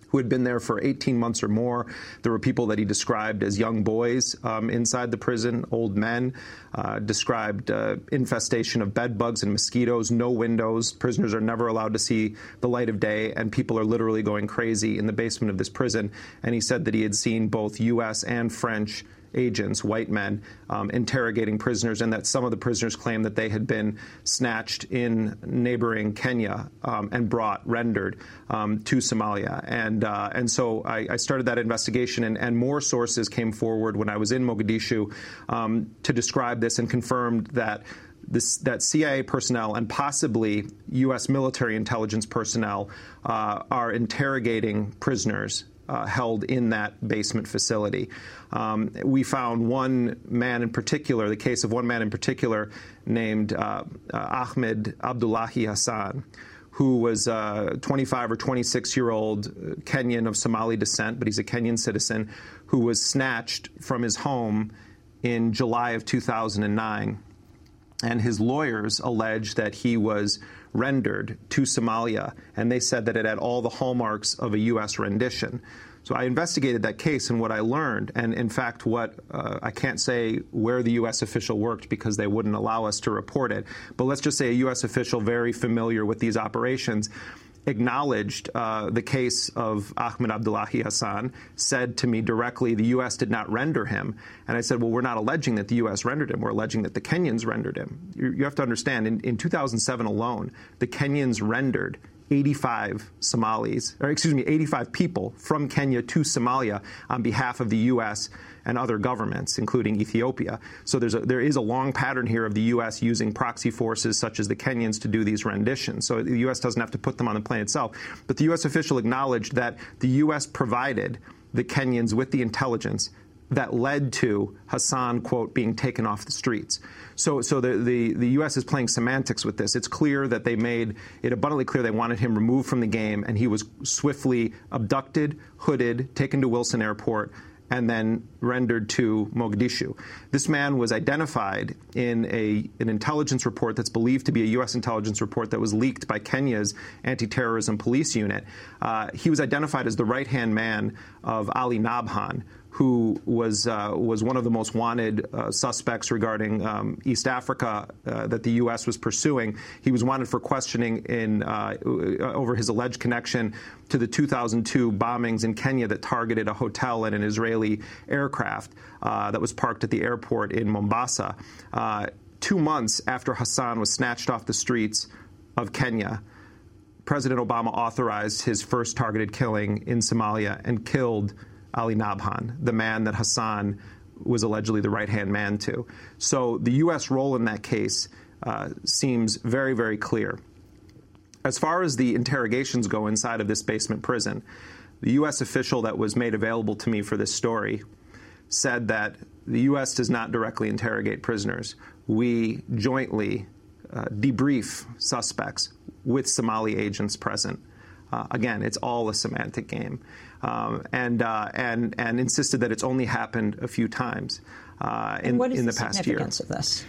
who had been there for 18 months or more. There were people that he described as young boys um, inside the prison, old men, uh, described uh, infestation of bed bugs and mosquitoes, no windows. Prisoners are never allowed to see the light of day, and people are literally going crazy in the basement of this prison. And he said that he had seen both U.S. and French agents, white men, um, interrogating prisoners, and that some of the prisoners claimed that they had been snatched in neighboring Kenya um, and brought, rendered um, to Somalia. And uh, and so I, I, started that investigation, and, and, more sources came forward when I was in Mogadishu um, to describe this and confirmed that. This, that CIA personnel and possibly U.S. military intelligence personnel uh, are interrogating prisoners uh, held in that basement facility. Um, we found one man in particular, the case of one man in particular named uh, uh, Ahmed Abdullahi Hassan, who was a 25 or 26 year old Kenyan of Somali descent, but he's a Kenyan citizen, who was snatched from his home in July of 2009. And his lawyers allege that he was rendered to Somalia, and they said that it had all the hallmarks of a U.S. rendition. So I investigated that case and what I learned, and in fact, what uh, I can't say where the U.S. official worked because they wouldn't allow us to report it, but let's just say a U.S. official very familiar with these operations acknowledged uh, the case of Ahmed Abdullahi Hassan, said to me directly, the U.S. did not render him. And I said, well, we're not alleging that the U.S. rendered him. We're alleging that the Kenyans rendered him. You, you have to understand, in, in 2007 alone, the Kenyans rendered 85 Somalis, or excuse me, 85 people from Kenya to Somalia on behalf of the U.S. and other governments, including Ethiopia. So there's a, there is a long pattern here of the U.S. using proxy forces such as the Kenyans to do these renditions. So the U.S. doesn't have to put them on the plane itself. But the U.S. official acknowledged that the U.S. provided the Kenyans with the intelligence that led to Hassan, quote, being taken off the streets. So, so the, the, the, U.S. is playing semantics with this. It's clear that they made it abundantly clear they wanted him removed from the game, and he was swiftly abducted, hooded, taken to Wilson Airport, and then rendered to Mogadishu. This man was identified in a, an intelligence report that's believed to be a U.S. intelligence report that was leaked by Kenya's anti terrorism police unit. Uh, he was identified as the right hand man of Ali Nabhan, who was uh, was one of the most wanted uh, suspects regarding um, East Africa uh, that the U.S. was pursuing. He was wanted for questioning in uh, over his alleged connection to the 2002 bombings in Kenya that targeted a hotel and an Israeli aircraft uh, that was parked at the airport in Mombasa. Uh, two months after Hassan was snatched off the streets of Kenya. President Obama authorized his first targeted killing in Somalia and killed Ali Nabhan, the man that Hassan was allegedly the right hand man to. So the U.S. role in that case uh, seems very, very clear. As far as the interrogations go inside of this basement prison, the U.S. official that was made available to me for this story said that the U.S. does not directly interrogate prisoners. We jointly uh, debrief suspects with Somali agents present. Uh, again, it's all a semantic game um, and, uh, and, and insisted that it's only happened a few times uh, in, in the, the past year. Of this?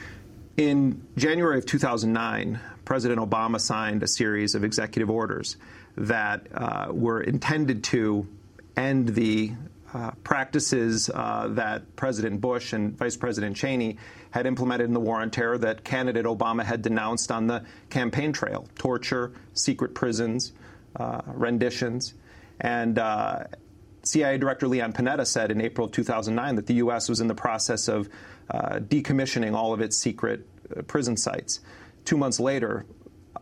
In January of 2009, President Obama signed a series of executive orders that uh, were intended to end the uh, practices uh, that President Bush and Vice President Cheney had implemented in the war on terror that candidate Obama had denounced on the campaign trail torture, secret prisons, uh, renditions. And uh, CIA Director Leon Panetta said in April of 2009 that the U.S. was in the process of uh, decommissioning all of its secret uh, prison sites. Two months later,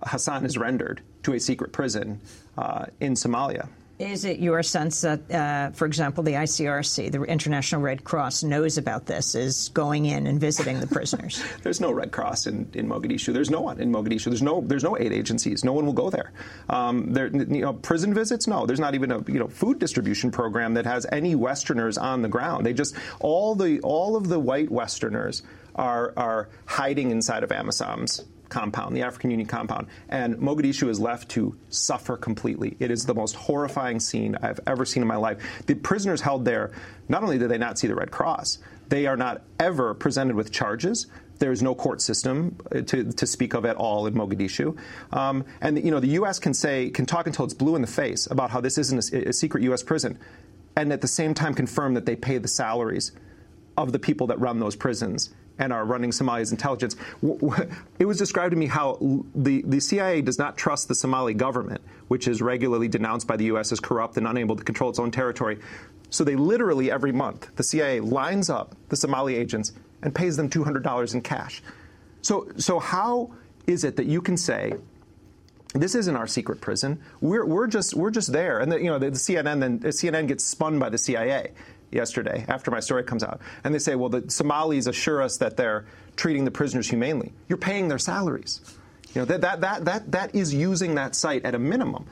Hassan is rendered to a secret prison uh, in Somalia. Is it your sense that, uh, for example, the ICRC, the International Red Cross, knows about this, is going in and visiting the prisoners? there's no Red Cross in, in Mogadishu. There's no one in Mogadishu. There's no there's no aid agencies. No one will go there. Um, there you know, prison visits? No. There's not even a you know food distribution program that has any Westerners on the ground. They just all the all of the white Westerners are are hiding inside of AMISOM's compound, the African Union compound, and Mogadishu is left to suffer completely. It is the most horrifying scene I've ever seen in my life. The prisoners held there, not only did they not see the Red Cross, they are not ever presented with charges. There is no court system uh, to, to speak of at all in Mogadishu. Um, and you know, the U.S. can say, can talk until it's blue in the face about how this isn't a, a secret U.S. prison, and at the same time confirm that they pay the salaries of the people that run those prisons and are running Somalia's intelligence. It was described to me how the, the CIA does not trust the Somali government, which is regularly denounced by the U.S. as corrupt and unable to control its own territory. So they literally every month, the CIA lines up the Somali agents and pays them $200 in cash. So, so how is it that you can say, this isn't our secret prison. We're, we're just we're just there, and the, you know the, the CNN then the uh, CNN gets spun by the CIA yesterday after my story comes out. And they say, well, the Somalis assure us that they're treating the prisoners humanely. You're paying their salaries. You know, that, that, that, that, that is using that site at a minimum.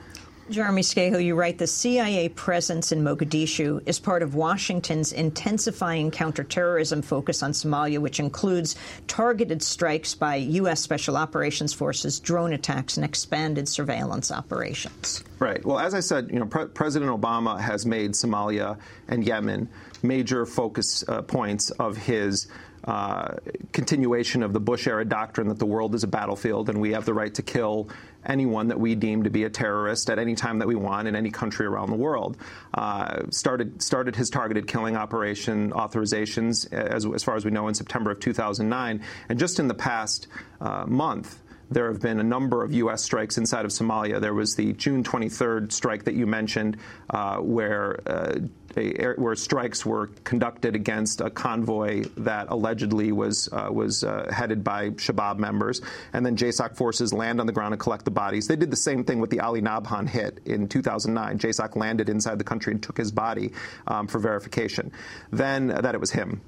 Jeremy Scahill, you write the CIA presence in Mogadishu is part of Washington's intensifying counterterrorism focus on Somalia, which includes targeted strikes by U.S. Special Operations Forces, drone attacks, and expanded surveillance operations. Right. Well, as I said, you know, Pre- President Obama has made Somalia and Yemen major focus uh, points of his uh, continuation of the Bush era doctrine that the world is a battlefield and we have the right to kill anyone that we deem to be a terrorist at any time that we want in any country around the world. Uh, started started his targeted killing operation authorizations as, as far as we know in September of 2009, and just in the past uh, month. There have been a number of U.S. strikes inside of Somalia. There was the June 23rd strike that you mentioned, uh, where where strikes were conducted against a convoy that allegedly was uh, was uh, headed by Shabab members, and then JSOC forces land on the ground and collect the bodies. They did the same thing with the Ali Nabhan hit in 2009. JSOC landed inside the country and took his body um, for verification. Then uh, that it was him.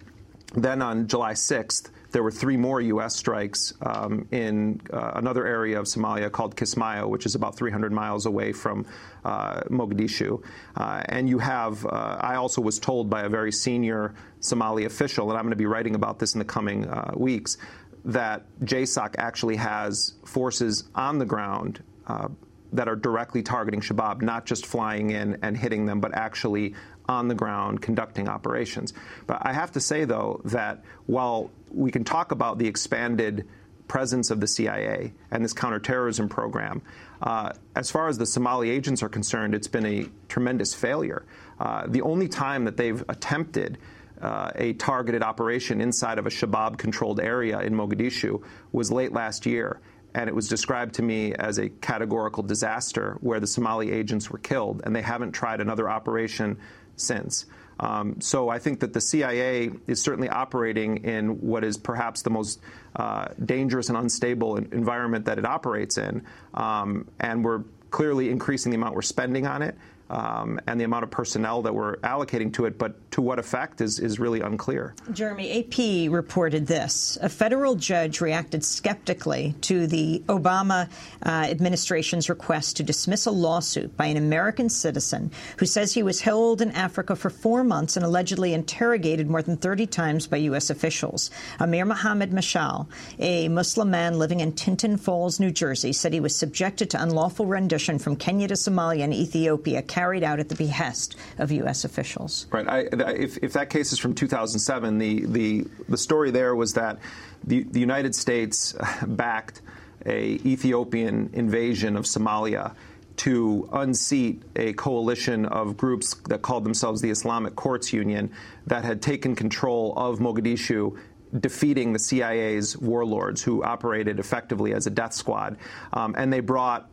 Then on July 6th, there were three more U.S. strikes um, in uh, another area of Somalia called Kismayo, which is about 300 miles away from uh, Mogadishu. Uh, and you have, uh, I also was told by a very senior Somali official, and I'm going to be writing about this in the coming uh, weeks, that JSOC actually has forces on the ground uh, that are directly targeting Shabab, not just flying in and hitting them, but actually on the ground conducting operations. But I have to say, though, that while we can talk about the expanded presence of the CIA and this counterterrorism program, uh, as far as the Somali agents are concerned, it's been a tremendous failure. Uh, the only time that they've attempted uh, a targeted operation inside of a Shabab controlled area in Mogadishu was late last year. And it was described to me as a categorical disaster where the Somali agents were killed, and they haven't tried another operation since. Um, so I think that the CIA is certainly operating in what is perhaps the most uh, dangerous and unstable environment that it operates in, um, and we're clearly increasing the amount we're spending on it um, and the amount of personnel that we're allocating to it, but to what effect is, is really unclear. Jeremy, AP reported this. A federal judge reacted skeptically to the Obama uh, administration's request to dismiss a lawsuit by an American citizen who says he was held in Africa for four months and allegedly interrogated more than 30 times by U.S. officials. Amir Mohammed Meshal, a Muslim man living in Tinton Falls, New Jersey, said he was subjected to unlawful rendition from Kenya to Somalia and Ethiopia carried out at the behest of U.S. officials. Right. I, if, if that case is from 2007, the, the, the story there was that the, the United States backed a Ethiopian invasion of Somalia to unseat a coalition of groups that called themselves the Islamic Courts Union that had taken control of Mogadishu defeating the CIA's warlords who operated effectively as a death squad. Um, and they brought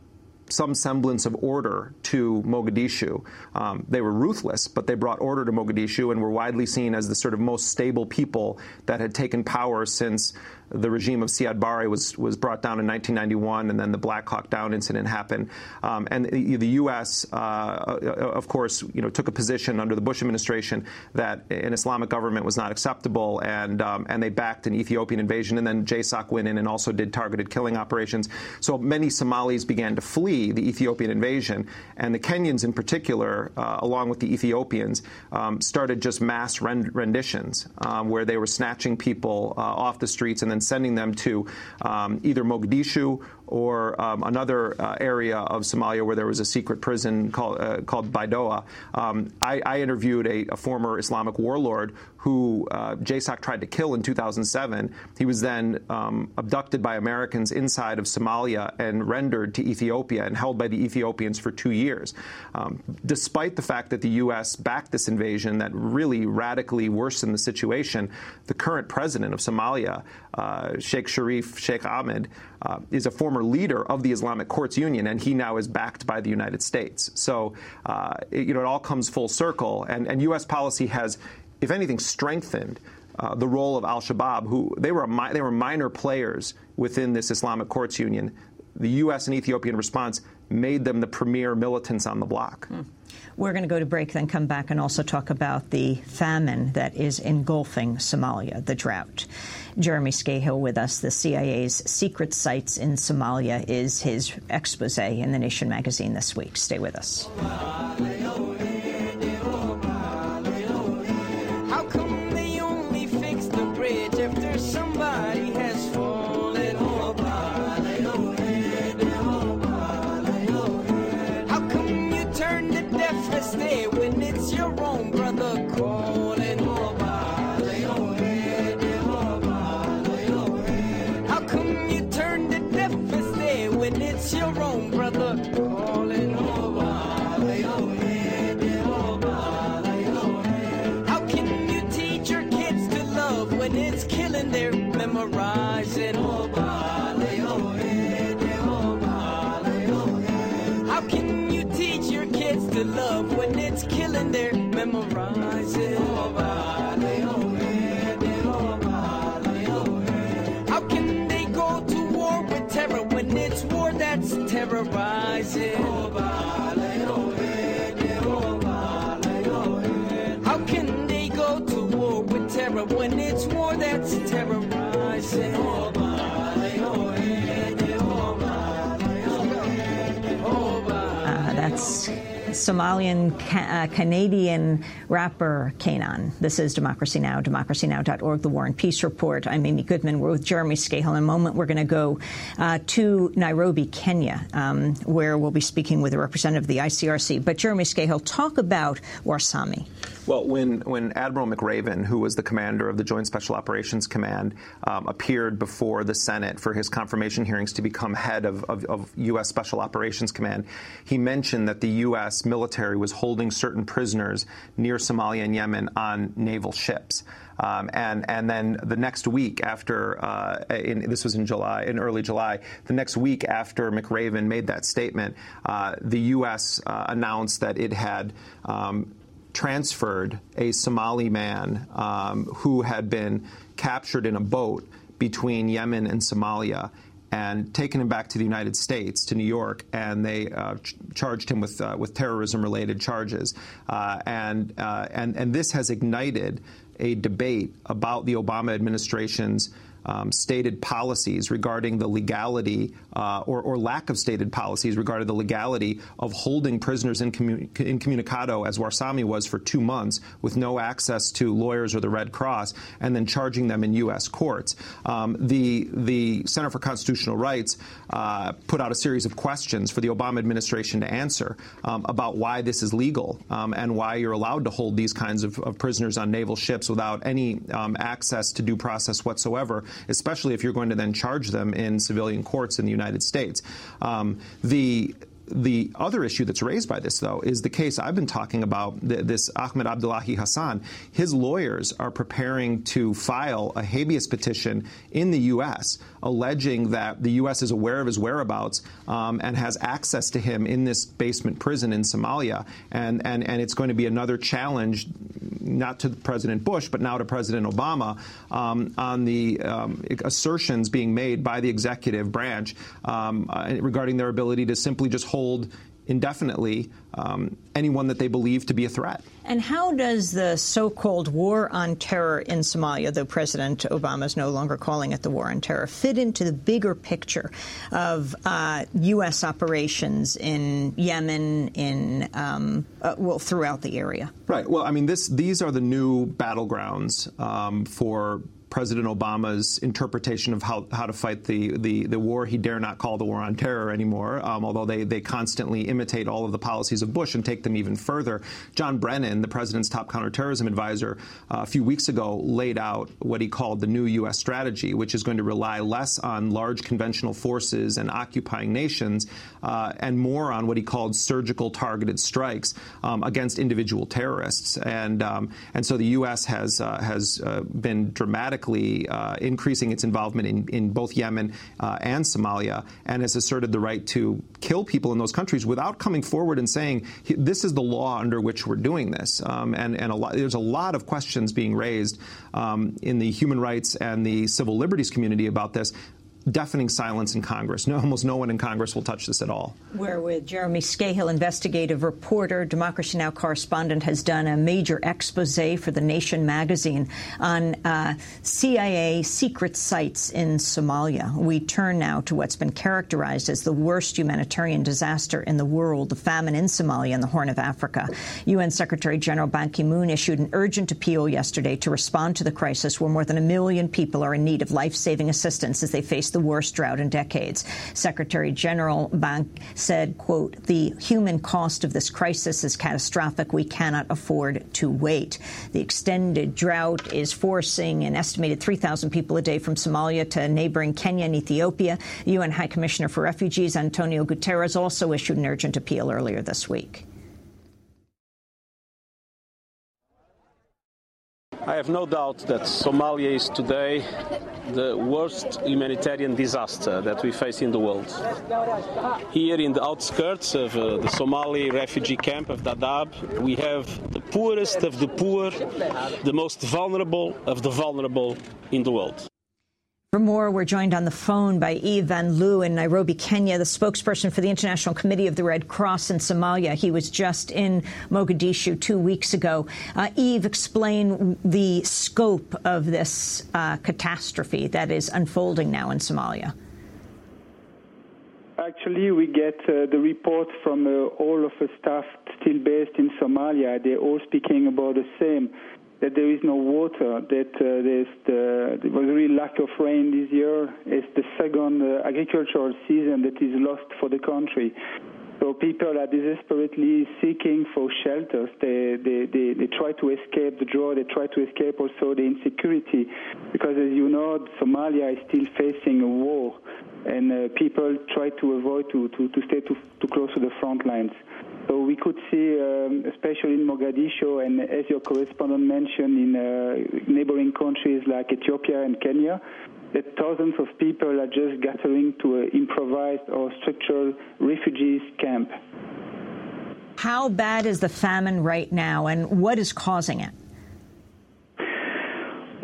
some semblance of order to Mogadishu. Um, they were ruthless, but they brought order to Mogadishu and were widely seen as the sort of most stable people that had taken power since the regime of Siad Barre was, was brought down in 1991, and then the Black Hawk Down incident happened. Um, and the, the U.S., uh, of course, you know, took a position under the Bush administration that an Islamic government was not acceptable, and um, and they backed an Ethiopian invasion. And then JSOC went in and also did targeted killing operations. So many Somalis began to flee the Ethiopian invasion, and the Kenyans, in particular, uh, along with the Ethiopians, um, started just mass renditions um, where they were snatching people uh, off the streets and then and sending them to um, either Mogadishu or um, another uh, area of Somalia where there was a secret prison called, uh, called Baidoa. Um, I, I, interviewed a, a, former Islamic warlord who uh, JSOC tried to kill in 2007. He was then um, abducted by Americans inside of Somalia and rendered to Ethiopia and held by the Ethiopians for two years. Um, despite the fact that the U.S. backed this invasion that really radically worsened the situation, the current president of Somalia, uh, Sheikh Sharif Sheikh Ahmed, uh, is a former leader of the Islamic Courts Union, and he now is backed by the United States. So, uh, it, you know, it all comes full circle, and, and U.S. policy has, if anything, strengthened. Uh, the role of Al Shabaab, who they were they were minor players within this Islamic Courts Union. The U.S. and Ethiopian response made them the premier militants on the block. Hmm. We're going to go to break, then come back and also talk about the famine that is engulfing Somalia, the drought. Jeremy Scahill with us. The CIA's secret sites in Somalia is his expose in The Nation magazine this week. Stay with us. When it's war that's terrorizing? Uh, that's Somalian ca- uh, Canadian rapper K'naan. This is Democracy Now!, democracynow.org, the War and Peace Report. I'm Amy Goodman. We're with Jeremy Scahill. In a moment, we're going to go uh, to Nairobi, Kenya, um, where we'll be speaking with a representative of the ICRC. But Jeremy Scahill, talk about Warsame. Well, when, when Admiral McRaven, who was the commander of the Joint Special Operations Command, um, appeared before the Senate for his confirmation hearings to become head of, of, of, U.S. Special Operations Command, he mentioned that the U.S. military was holding certain prisoners near Somalia and Yemen on naval ships. Um, and and then the next week after uh, in, this was in July in early July the next week after McRaven made that statement uh, the U.S. Uh, announced that it had um, transferred a Somali man um, who had been captured in a boat between Yemen and Somalia and taken him back to the United States, to New York, and they uh, ch- charged him with uh, with terrorism-related charges. Uh, and uh, and and this has ignited a debate about the Obama administration's um, stated policies regarding the legality uh, or, or, lack of stated policies regarding the legality of holding prisoners in incommunicado, as Warsame was for two months, with no access to lawyers or the Red Cross, and then charging them in U.S. courts. Um, the the Center for Constitutional Rights uh, put out a series of questions for the Obama administration to answer um, about why this is legal um, and why you're allowed to hold these kinds of, of prisoners on naval ships without any um, access to due process whatsoever especially if you're going to then charge them in civilian courts in the United States. Um, the the other issue that's raised by this, though, is the case I've been talking about, this Ahmed Abdullahi Hassan. His lawyers are preparing to file a habeas petition in the U.S., alleging that the U.S. is aware of his whereabouts um, and has access to him in this basement prison in Somalia. And, and, and it's going to be another challenge, not to President Bush, but now to President Obama, um, on the um, assertions being made by the executive branch um, uh, regarding their ability to simply just hold indefinitely um, anyone that they believe to be a threat. And how does the so called war on terror in Somalia, though President Obama is no longer calling it the war on terror, fit into the bigger picture of uh, U.S. operations in Yemen, in, um, uh, well, throughout the area? Right. Well, I mean, this, these are the new battlegrounds um, for President Obama's interpretation of how, how to fight the, the, the war he dare not call the war on terror anymore, um, although they, they constantly imitate all of the policies of Bush and take them even further. John Brennan, the president's top counterterrorism advisor, uh, a few weeks ago laid out what he called the new U.S. strategy, which is going to rely less on large conventional forces and occupying nations uh, and more on what he called surgical targeted strikes um, against individual terrorists. And, um, and so the U.S. has, uh, has uh, been dramatic dramatically uh, increasing its involvement in, in both Yemen uh, and Somalia and has asserted the right to kill people in those countries without coming forward and saying this is the law under which we're doing this. Um, and and a lot, there's a lot of questions being raised um, in the human rights and the civil liberties community about this deafening silence in Congress. No, almost no one in Congress will touch this at all. We're with Jeremy Scahill, investigative reporter, Democracy Now! correspondent, has done a major expose for The Nation magazine on uh, CIA secret sites in Somalia. We turn now to what's been characterized as the worst humanitarian disaster in the world, the famine in Somalia and the Horn of Africa. UN Secretary General Ban Ki-moon issued an urgent appeal yesterday to respond to the crisis where more than a million people are in need of life-saving assistance as they face the worst drought in decades. Secretary General Ban said, quote, the human cost of this crisis is catastrophic. We cannot afford to wait. The extended drought is forcing an estimated 3,000 people a day from Somalia to neighboring Kenya and Ethiopia. UN High Commissioner for Refugees Antonio Guterres also issued an urgent appeal earlier this week. I have no doubt that Somalia is today the worst humanitarian disaster that we face in the world. Here in the outskirts of uh, the Somali refugee camp of Dadaab, we have the poorest of the poor, the most vulnerable of the vulnerable in the world. For more, we're joined on the phone by Yves Van Loo in Nairobi, Kenya, the spokesperson for the International Committee of the Red Cross in Somalia. He was just in Mogadishu two weeks ago. Uh, Yves, explain the scope of this uh, catastrophe that is unfolding now in Somalia. Actually, we get uh, the report from uh, all of the staff still based in Somalia. They're all speaking about the same that there is no water, that uh, there's the, there was really lack of rain this year. It's the second uh, agricultural season that is lost for the country. So people are desperately seeking for shelters. They, they, they, they try to escape the drought. They try to escape also the insecurity. Because as you know, Somalia is still facing a war. And uh, people try to avoid to, to, to stay too, too close to the front lines. So we could see, um, especially in Mogadishu, and as your correspondent mentioned, in uh, neighboring countries like Ethiopia and Kenya, that thousands of people are just gathering to an improvised or structural refugees camp. How bad is the famine right now, and what is causing it?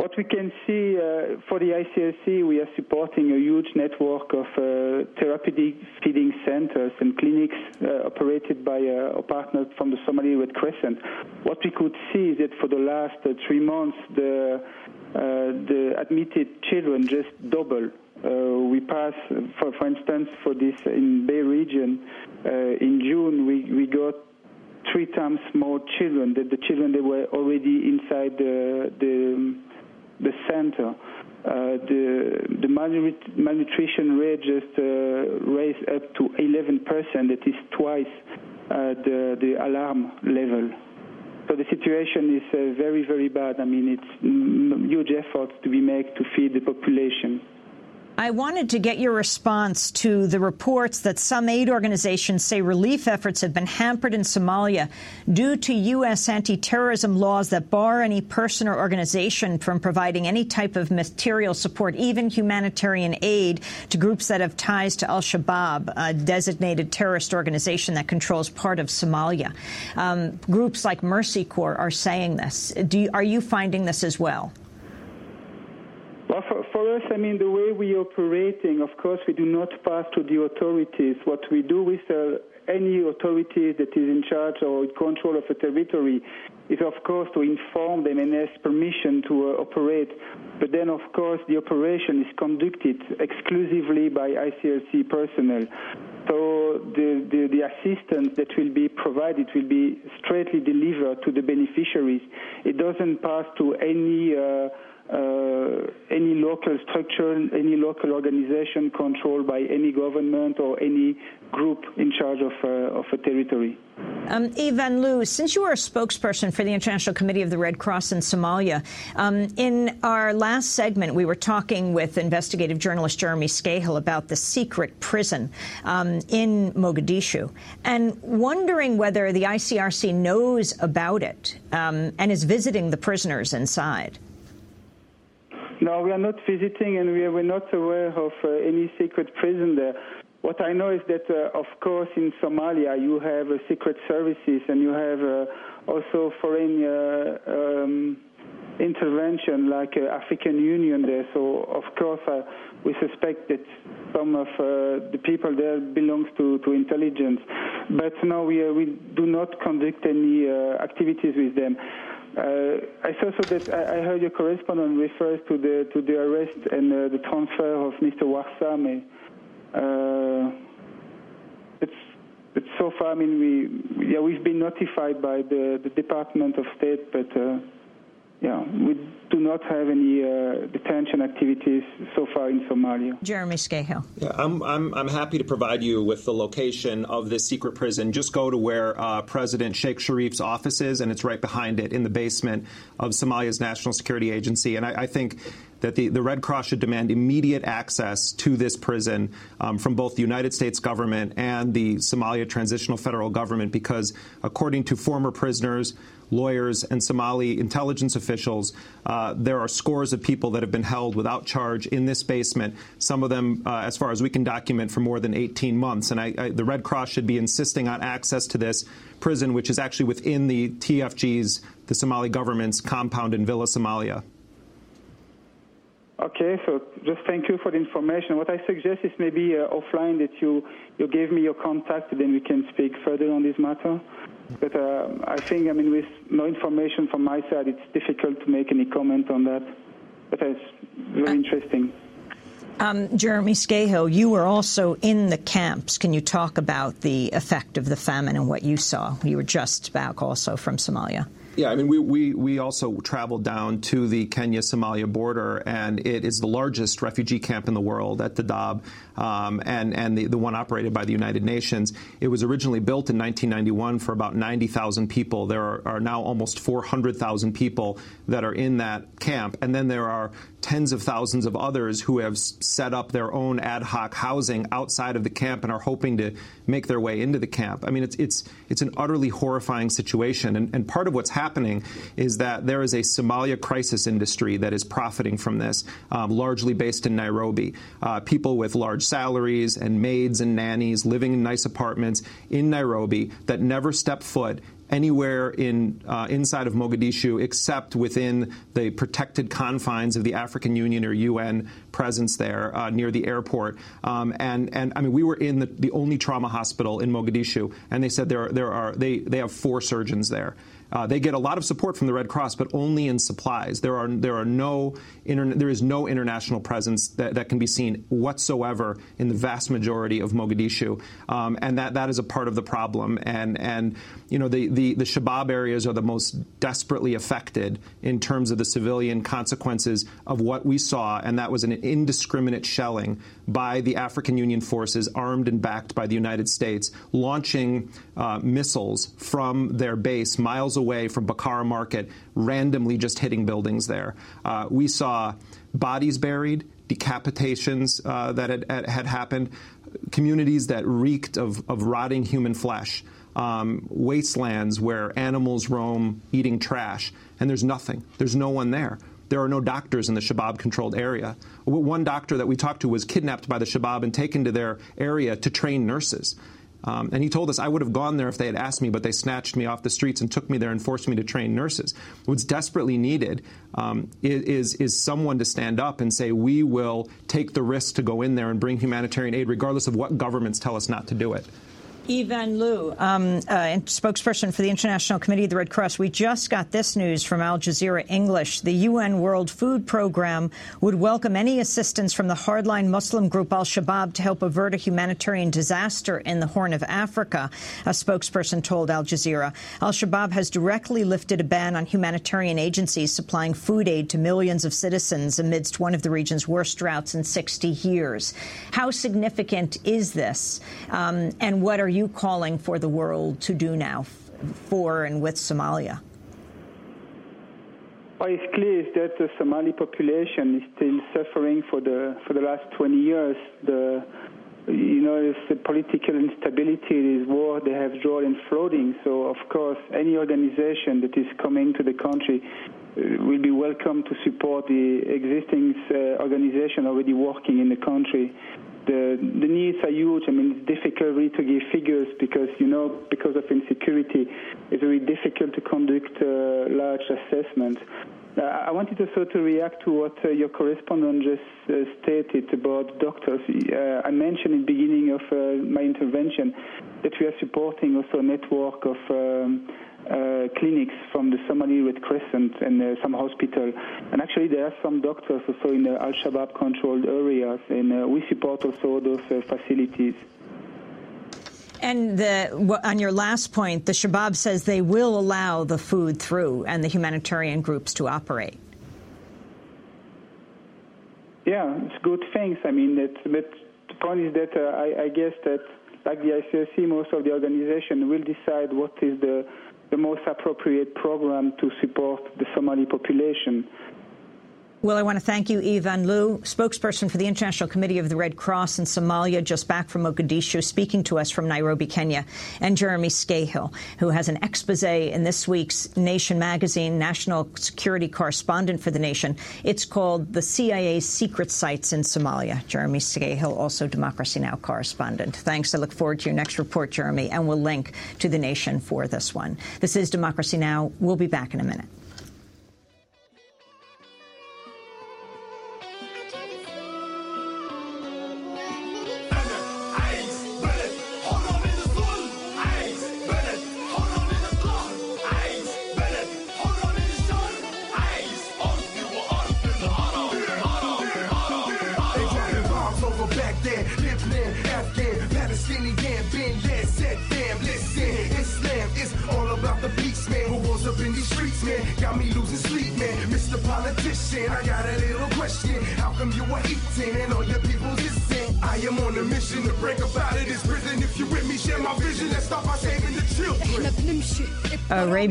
What we can see uh, for the ICRC, we are supporting a huge network of uh, therapeutic feeding centers and clinics uh, operated by uh, a partner from the Somali Red Crescent. What we could see is that for the last uh, three months, the uh, the admitted children just double. we pass, for, for instance, for this in Bay region, in June, we, we got three times more children than the children that were already inside the, the the center. Uh, the the malnutrition rate just uh, raised up to 11%. That is twice uh, the the alarm level. So the situation is very very bad. I mean, it's huge efforts to be made to feed the population. I wanted to get your response to the reports that some aid organizations say relief efforts have been hampered in Somalia due to U.S. anti-terrorism laws that bar any person or organization from providing any type of material support, even humanitarian aid, to groups that have ties to al-Shabaab, a designated terrorist organization that controls part of Somalia. Um, groups like Mercy Corps are saying this. You, are you finding this as well? Well, for, for, us, I mean, the way we are operating, of course, we do not pass to the authorities. What we do with uh, any authority that is in charge or in control of a territory is, of course, to inform them and ask permission to uh, operate. But then, of course, the operation is conducted exclusively by ICRC personnel. So the, the, the, assistance that will be provided will be straightly delivered to the beneficiaries. It doesn't pass to any uh, any local structure, any local organization controlled by any government or any group in charge of, uh, of a territory. Um, Yves Van since you are a spokesperson for the International Committee of the Red Cross in Somalia, um, in our last segment we were talking with investigative journalist Jeremy Scahill about the secret prison um, in Mogadishu and wondering whether the ICRC knows about it um, and is visiting the prisoners inside. No, we are not visiting, and we are not aware of uh, any secret prison there. What I know is that, uh, of course, in Somalia you have uh, secret services, and you have uh, also foreign uh, um, intervention like uh, African Union there. So of course we suspect that some of the people there belongs to, to intelligence. But no, we we do not conduct any activities with them. Uh, I saw so that I, heard your correspondent refers to the to the arrest and the transfer of Mr. Warsame. it's but so far, I mean, we yeah we've been notified by the, the Department of State, but uh, yeah, we do not have any uh, detention activities so far in Somalia. Jeremy Scahill. Yeah, I'm, I'm, I'm happy to provide you with the location of this secret prison. Just go to where uh, President Sheikh Sharif's office is, and it's right behind it in the basement of Somalia's National Security Agency. And I, I think that the, the Red Cross should demand immediate access to this prison um, from both the United States government and the Somalia Transitional Federal Government because, according to former prisoners, lawyers, and Somali intelligence officials. Uh, there are scores of people that have been held without charge in this basement, some of them, uh, as far as we can document, for more than 18 months. And I, I, the Red Cross should be insisting on access to this prison, which is actually within the TFG's, the Somali government's compound in Villa Somalia. Okay, so just thank you for the information. What I suggest is maybe uh, offline that you, you give me your contact, then we can speak further on this matter. But uh, I think, I mean, with no information from my side, it's difficult to make any comment on that. But it's very uh, interesting. Um, Jeremy Scahill, you were also in the camps. Can you talk about the effect of the famine and what you saw? You were just back also from Somalia. Yeah, I mean, we, we, we also traveled down to the Kenya Somalia border, and it is the largest refugee camp in the world at Dadaab, um, and, and the, the one operated by the United Nations. It was originally built in 1991 for about 90,000 people. There are, are now almost 400,000 people that are in that camp, and then there are tens of thousands of others who have set up their own ad hoc housing outside of the camp and are hoping to make their way into the camp. I mean, it's it's it's an utterly horrifying situation, and, and part of what's is that there is a Somalia crisis industry that is profiting from this, um, largely based in Nairobi. Uh, people with large salaries and maids and nannies living in nice apartments in Nairobi that never step foot anywhere in uh, inside of Mogadishu except within the protected confines of the African Union or UN presence there uh, near the airport. Um, and and I mean, we were in the, the only trauma hospital in Mogadishu, and they said there there are they they have four surgeons there. Uh, they get a lot of support from the Red Cross, but only in supplies. There are there are no there is no international presence that, that can be seen whatsoever in the vast majority of Mogadishu, um, and that that is a part of the problem. And and you know the, the the Shabab areas are the most desperately affected in terms of the civilian consequences of what we saw, and that was an indiscriminate shelling by the African Union forces, armed and backed by the United States, launching uh, missiles from their base miles away from Bakara Market, randomly just hitting buildings there. Uh, we saw bodies buried, decapitations uh, that had, had, happened, communities that reeked of, of rotting human flesh. Um, wastelands where animals roam eating trash, and there's nothing. There's no one there. There are no doctors in the Shabab controlled area. One doctor that we talked to was kidnapped by the Shabab and taken to their area to train nurses. Um, and he told us I would have gone there if they had asked me, but they snatched me off the streets and took me there and forced me to train nurses. What's desperately needed um, is, is someone to stand up and say, we will take the risk to go in there and bring humanitarian aid, regardless of what governments tell us not to do it. Yves Van Loo, um, uh, spokesperson for the International Committee of the Red Cross. We just got this news from Al Jazeera English. The UN World Food Programme would welcome any assistance from the hardline Muslim group al-Shabaab to help avert a humanitarian disaster in the Horn of Africa, a spokesperson told Al Jazeera. Al-Shabaab has directly lifted a ban on humanitarian agencies supplying food aid to millions of citizens amidst one of the region's worst droughts in 60 years. How significant is this, um, and what are you calling for the world to do now for and with Somalia? What is clear is that the Somali population is still suffering for the for the last 20 years. The you know, it's the political instability, this war, they have drought and flooding. So, of course, any organization that is coming to the country uh, will be welcome to support the existing uh, organization already working in the country the the needs are huge. I mean, it's difficult really to give figures because you know because of insecurity, it's very difficult to conduct uh, large assessments. Uh, I wanted also to react to what uh, your correspondent just uh, stated about doctors. Uh, I mentioned in the beginning of uh, my intervention that we are supporting also a network of um, uh, clinics from the Somali Red Crescent and some hospital. And actually, there are some doctors also in the Al Shabaab controlled areas, and we support also those facilities. And the, on your last point, the Shabab says they will allow the food through and the humanitarian groups to operate. Yeah, it's good things. I mean, but the point is that uh, I, I guess that, like the ICRC, most of the organization will decide what is the the most appropriate program to support the Somali population. Well, I want to thank you, Yves Van Loo, spokesperson for the International Committee of the Red Cross in Somalia, just back from Mogadishu, speaking to us from Nairobi, Kenya, and Jeremy Scahill, who has an expose in this week's Nation magazine, national security correspondent for the nation. It's called The CIA's Secret Sites in Somalia. Jeremy Scahill, also Democracy Now! correspondent. Thanks. I look forward to your next report, Jeremy, and we'll link to the nation for this one. This is Democracy Now! We'll be back in a minute.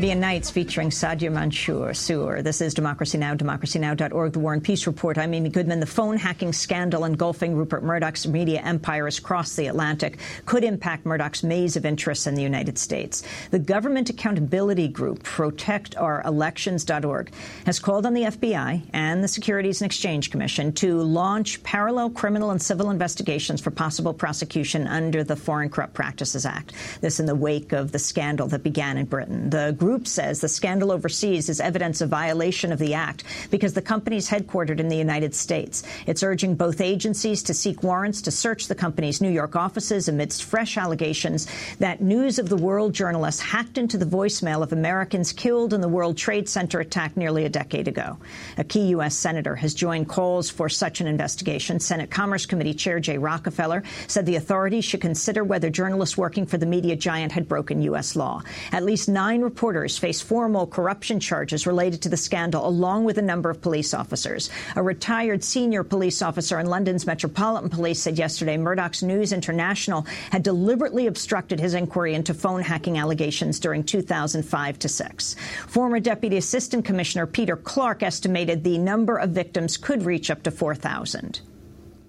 Arabian Nights featuring Shadia Mansour. This is Democracy Now!, democracynow.org, The War and Peace Report. I'm Amy Goodman. The phone hacking scandal engulfing Rupert Murdoch's media empires across the Atlantic could impact Murdoch's maze of interests in the United States. The Government Accountability Group, ProtectOurElections.org, has called on the FBI and the Securities and Exchange Commission to launch parallel criminal and civil investigations for possible prosecution under the Foreign Corrupt Practices Act. This in the wake of the scandal that began in Britain. The group says the scandal overseas is evidence of violation of the act because the company is headquartered in the United States. It's urging both agencies to seek warrants to search the company's New York offices amidst fresh allegations that News of the World journalists hacked into the voicemail of Americans killed in the World Trade Center attack nearly a decade ago. A key U.S. senator has joined calls for such an investigation. Senate Commerce Committee Chair Jay Rockefeller said the authorities should consider whether journalists working for the media giant had broken U.S. law. At least nine reporters face formal corruption charges related to the scandal, along with a number of police officers. A retired senior police officer in London's Metropolitan Police said yesterday Murdoch's News International had deliberately obstructed his inquiry into phone hacking allegations during 2005 to 6. Former Deputy Assistant Commissioner Peter Clarke estimated the number of victims could reach up to 4,000.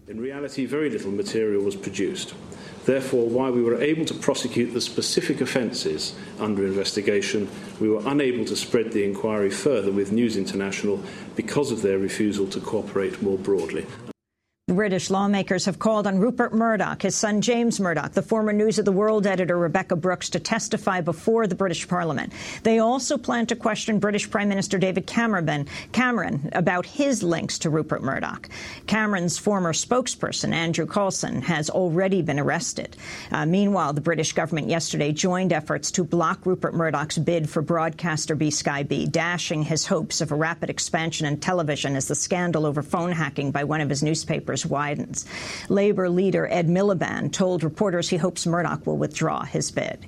In reality, very little material was produced. Therefore, while we were able to prosecute the specific offences under investigation, we were unable to spread the inquiry further with News International because of their refusal to cooperate more broadly. British lawmakers have called on Rupert Murdoch, his son James Murdoch, the former News of the World editor Rebekah Brooks, to testify before the British Parliament. They also plan to question British Prime Minister David Cameron, Cameron about his links to Rupert Murdoch. Cameron's former spokesperson, Andrew Coulson, has already been arrested. Uh, meanwhile, the British government yesterday joined efforts to block Rupert Murdoch's bid for broadcaster BSkyB, dashing his hopes of a rapid expansion in television as the scandal over phone hacking by one of his newspapers widens. Labour leader Ed Miliband told reporters he hopes Murdoch will withdraw his bid.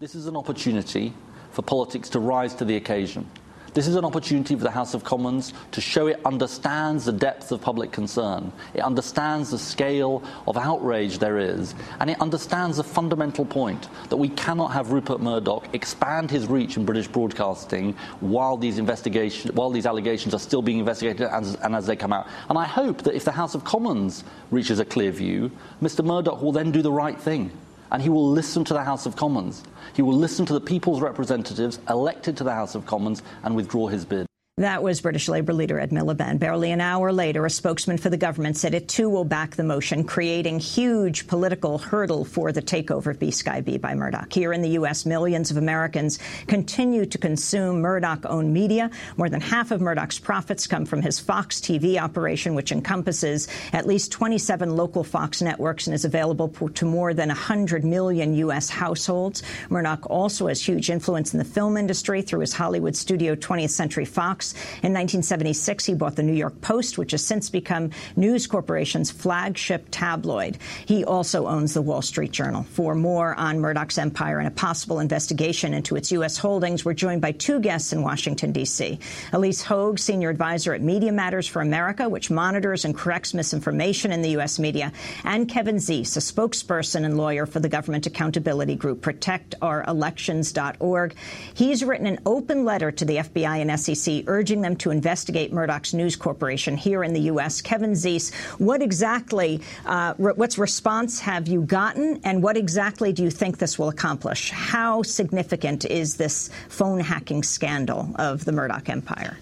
This is an opportunity for politics to rise to the occasion. This is an opportunity for the House of Commons to show it understands the depth of public concern. It understands the scale of outrage there is. And it understands the fundamental point that we cannot have Rupert Murdoch expand his reach in British broadcasting while these investigations, while these allegations are still being investigated and, and as they come out. And I hope that if the House of Commons reaches a clear view, Mr. Murdoch will then do the right thing and he will listen to the House of Commons. He will listen to the people's representatives elected to the House of Commons and withdraw his bid. That was British Labour leader Ed Miliband. Barely an hour later, a spokesman for the government said it too will back the motion, creating huge political hurdle for the takeover of BSkyB by Murdoch. Here in the U.S., millions of Americans continue to consume Murdoch-owned media. More than half of Murdoch's profits come from his Fox TV operation, which encompasses at least 27 local Fox networks and is available to more than 100 million U.S. households. Murdoch also has huge influence in the film industry through his Hollywood studio 20th Century Fox in 1976, he bought the New York Post, which has since become News Corporation's flagship tabloid. He also owns the Wall Street Journal. For more on Murdoch's empire and a possible investigation into its U.S. holdings, we're joined by two guests in Washington, D.C. Ilyse Hogue, senior advisor at Media Matters for America, which monitors and corrects misinformation in the U.S. media, and Kevin Zeese, a spokesperson and lawyer for the government accountability group ProtectOurElections.org. He's written an open letter to the FBI and SEC urging them to investigate Murdoch's News Corporation here in the U.S. Kevin Zeese, what exactly, uh, re what's response have you gotten, and what exactly do you think this will accomplish? How significant is this phone hacking scandal of the Murdoch empire?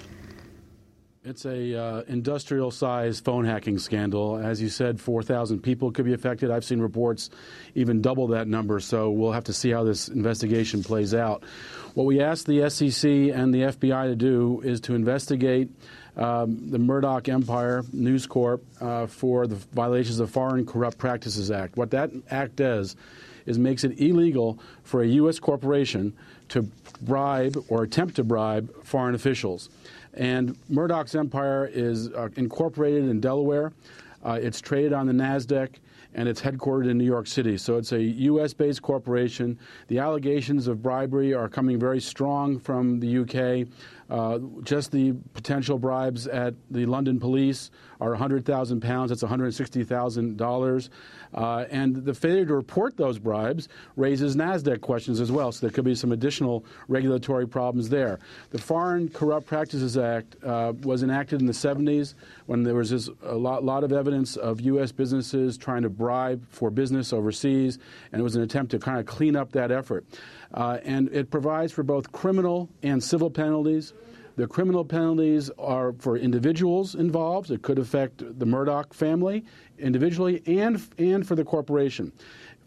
It's a uh, industrial size phone hacking scandal. As you said, 4,000 people could be affected. I've seen reports even double that number, so we'll have to see how this investigation plays out. What we asked the SEC and the FBI to do is to investigate um, the Murdoch Empire, News Corp, uh, for the violations of Foreign Corrupt Practices Act. What that act does is makes it illegal for a U.S. corporation to bribe or attempt to bribe foreign officials. And Murdoch's empire is uh, incorporated in Delaware. Uh, it's traded on the NASDAQ and it's headquartered in New York City. So it's a U.S. based corporation. The allegations of bribery are coming very strong from the UK. Uh, just the potential bribes at the London police are 100,000 pounds. That's 160,000 dollars. Uh, and the failure to report those bribes raises NASDAQ questions as well. So there could be some additional regulatory problems there. The Foreign Corrupt Practices Act uh, was enacted in the 70s when there was this, a lot, lot of evidence of U.S. businesses trying to bribe for business overseas, and it was an attempt to kind of clean up that effort. Uh, and it provides for both criminal and civil penalties. The criminal penalties are for individuals involved. It could affect the Murdoch family individually and, and for the corporation.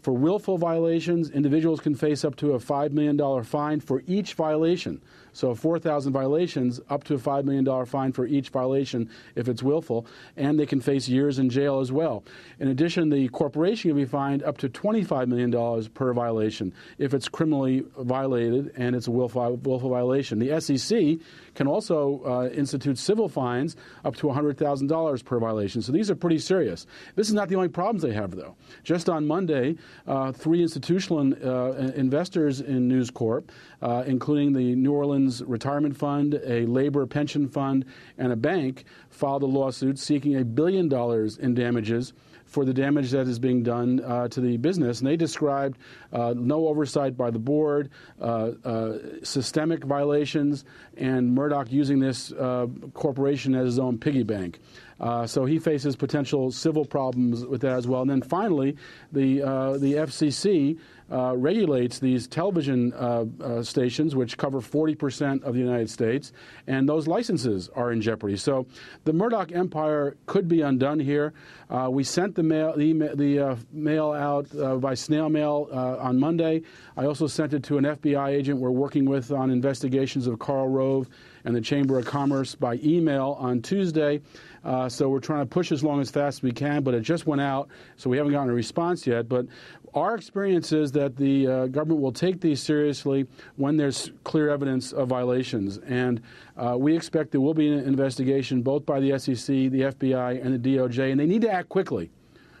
For willful violations, individuals can face up to a $5 million fine for each violation. So 4,000 violations, up to a $5 million fine for each violation if it's willful, and they can face years in jail as well. In addition, the corporation can be fined up to $25 million per violation if it's criminally violated and it's a willful, willful violation. The SEC can also uh, institute civil fines up to $100,000 per violation. So these are pretty serious. This is not the only problems they have, though. Just on Monday, uh, three institutional uh, investors in News Corp, uh, including the New Orleans Retirement Fund, a labor pension fund, and a bank filed a lawsuit seeking a billion dollars in damages for the damage that is being done uh, to the business. And they described uh, no oversight by the board, uh, uh systemic violations, and Murdoch using this uh, corporation as his own piggy bank. Uh, so he faces potential civil problems with that as well. And then finally, the the FCC uh, regulates these television uh, uh, stations, which cover 40% of the United States, and those licenses are in jeopardy. So the Murdoch empire could be undone here. Uh, we sent the mail, the, the uh, mail out by snail mail on Monday. I also sent it to an FBI agent we're working with on investigations of Karl Rove and the Chamber of Commerce by email on Tuesday. Uh, so we're trying to push as long as fast as we can, but it just went out, so we haven't gotten a response yet. But our experience is that the uh, government will take these seriously when there's clear evidence of violations. And uh, we expect there will be an investigation both by the SEC, the FBI, and the DOJ, and they need to act quickly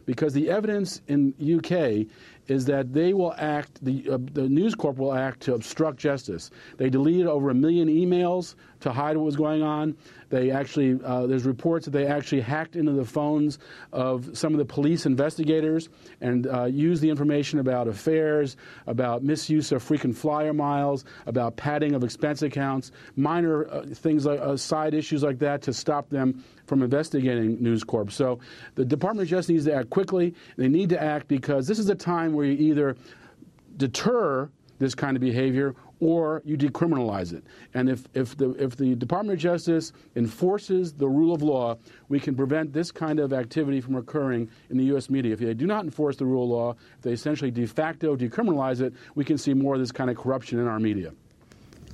because the evidence in UK is that they will act, the, uh, the News Corp will act to obstruct justice. They deleted over a million emails to hide what was going on. They actually, uh, there's reports that they actually hacked into the phones of some of the police investigators and uh, used the information about affairs, about misuse of frequent flyer miles, about padding of expense accounts, minor uh, things like uh, side issues like that to stop them from investigating News Corp. So the Department of Justice needs to act quickly. They need to act because this is a time where you either deter this kind of behavior or you decriminalize it. And if, if, the, if the Department of Justice enforces the rule of law, we can prevent this kind of activity from occurring in the U.S. media. If they do not enforce the rule of law, if they essentially de facto decriminalize it, we can see more of this kind of corruption in our media.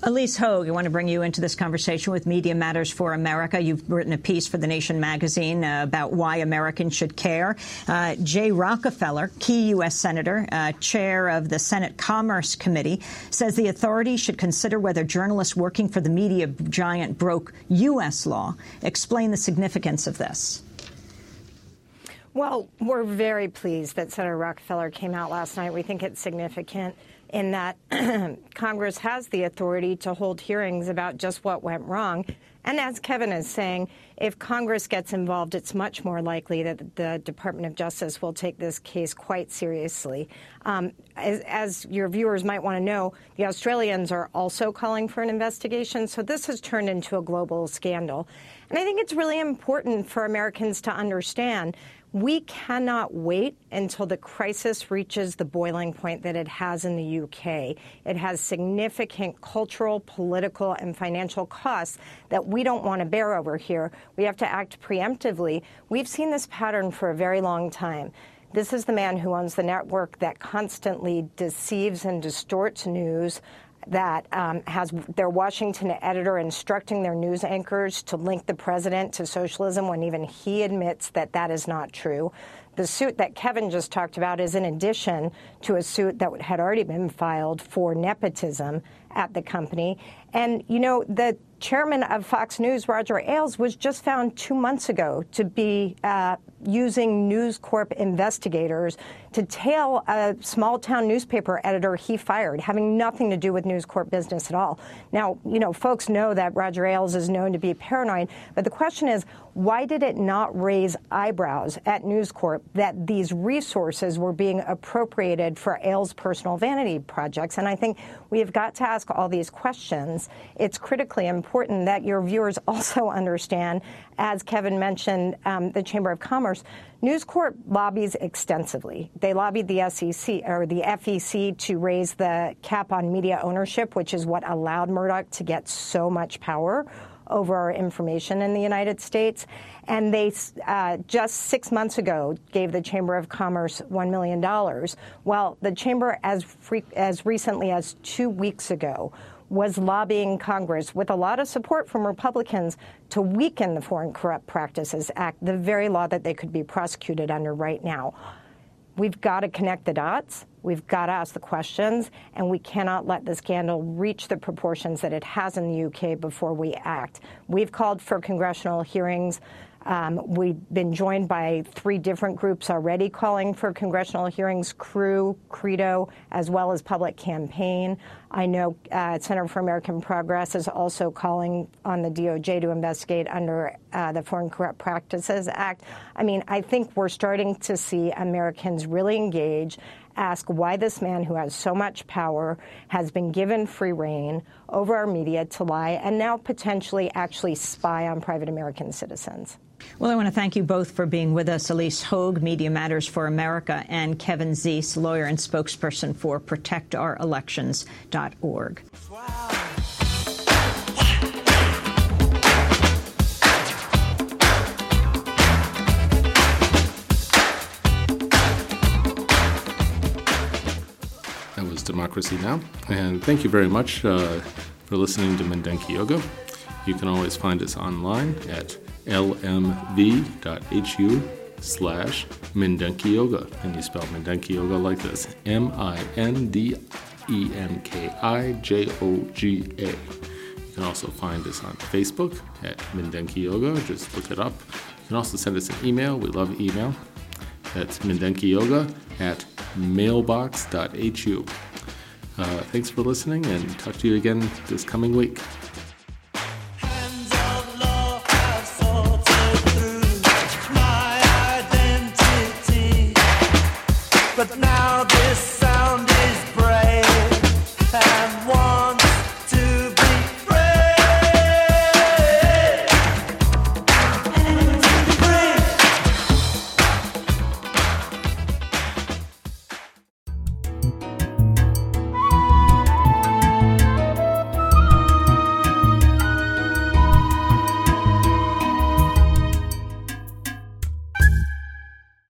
Ilyse Hogue, I want to bring you into this conversation with Media Matters for America. You've written a piece for The Nation magazine uh, about why Americans should care. Uh, Jay Rockefeller, key U.S. Senator, uh, chair of the Senate Commerce Committee, says the authorities should consider whether journalists working for the media giant broke U.S. law. Explain the significance of this. Well, we're very pleased that Senator Rockefeller came out last night. We think it's significant in that Congress has the authority to hold hearings about just what went wrong. And as Kevin is saying, if Congress gets involved, it's much more likely that the Department of Justice will take this case quite seriously. Um, as, as, your viewers might want to know, the Australians are also calling for an investigation, so this has turned into a global scandal. And I think it's really important for Americans to understand we cannot wait until the crisis reaches the boiling point that it has in the UK. It has significant cultural, political, and financial costs that we don't want to bear over here. We have to act preemptively. We've seen this pattern for a very long time. This is the man who owns the network that constantly deceives and distorts news that um, has their Washington editor instructing their news anchors to link the president to socialism when even he admits that that is not true. The suit that Kevin just talked about is in addition to a suit that had already been filed for nepotism at the company. And, you know, the chairman of Fox News, Roger Ailes, was just found two months ago to be uh, using News Corp investigators to tail a small town newspaper editor he fired, having nothing to do with News Corp business at all. Now, you know, folks know that Roger Ailes is known to be paranoid, but the question is, why did it not raise eyebrows at News Corp that these resources were being appropriated for Ailes' personal vanity projects? And I think we have got to ask all these questions. It's critically important that your viewers also understand, as Kevin mentioned, um, the Chamber of Commerce, News Corp lobbies extensively. They lobbied the SEC or the FEC to raise the cap on media ownership, which is what allowed Murdoch to get so much power over our information in the United States. And they uh, just six months ago gave the Chamber of Commerce $1 million. Well, the Chamber, as, free, as recently as two weeks ago, was lobbying Congress with a lot of support from Republicans to weaken the Foreign Corrupt Practices Act, the very law that they could be prosecuted under right now. We've got to connect the dots. We've got to ask the questions, and we cannot let the scandal reach the proportions that it has in the UK before we act. We've called for congressional hearings um, we've been joined by three different groups already calling for congressional hearings Crew, Credo, as well as Public Campaign. I know uh, Center for American Progress is also calling on the DOJ to investigate under uh, the Foreign Corrupt Practices Act. I mean, I think we're starting to see Americans really engage ask why this man who has so much power has been given free reign over our media to lie and now potentially actually spy on private American citizens. Well, I want to thank you both for being with us. Ilyse Hogue, Media Matters for America, and Kevin Zeese, lawyer and spokesperson for ProtectOurElections.org. That was Democracy Now! And thank you very much uh, for listening to Mindenki Joga. You can always find us online at lmv.hu slash Mindenki Joga. And you spell Mindenki Joga like this M I N D E N K I J O G A. You can also find us on Facebook at Mindenki Joga. Just look it up. You can also send us an email. We love email. That's Mindenki Joga at mailbox.hu. Uh, thanks for listening and talk to you again this coming week.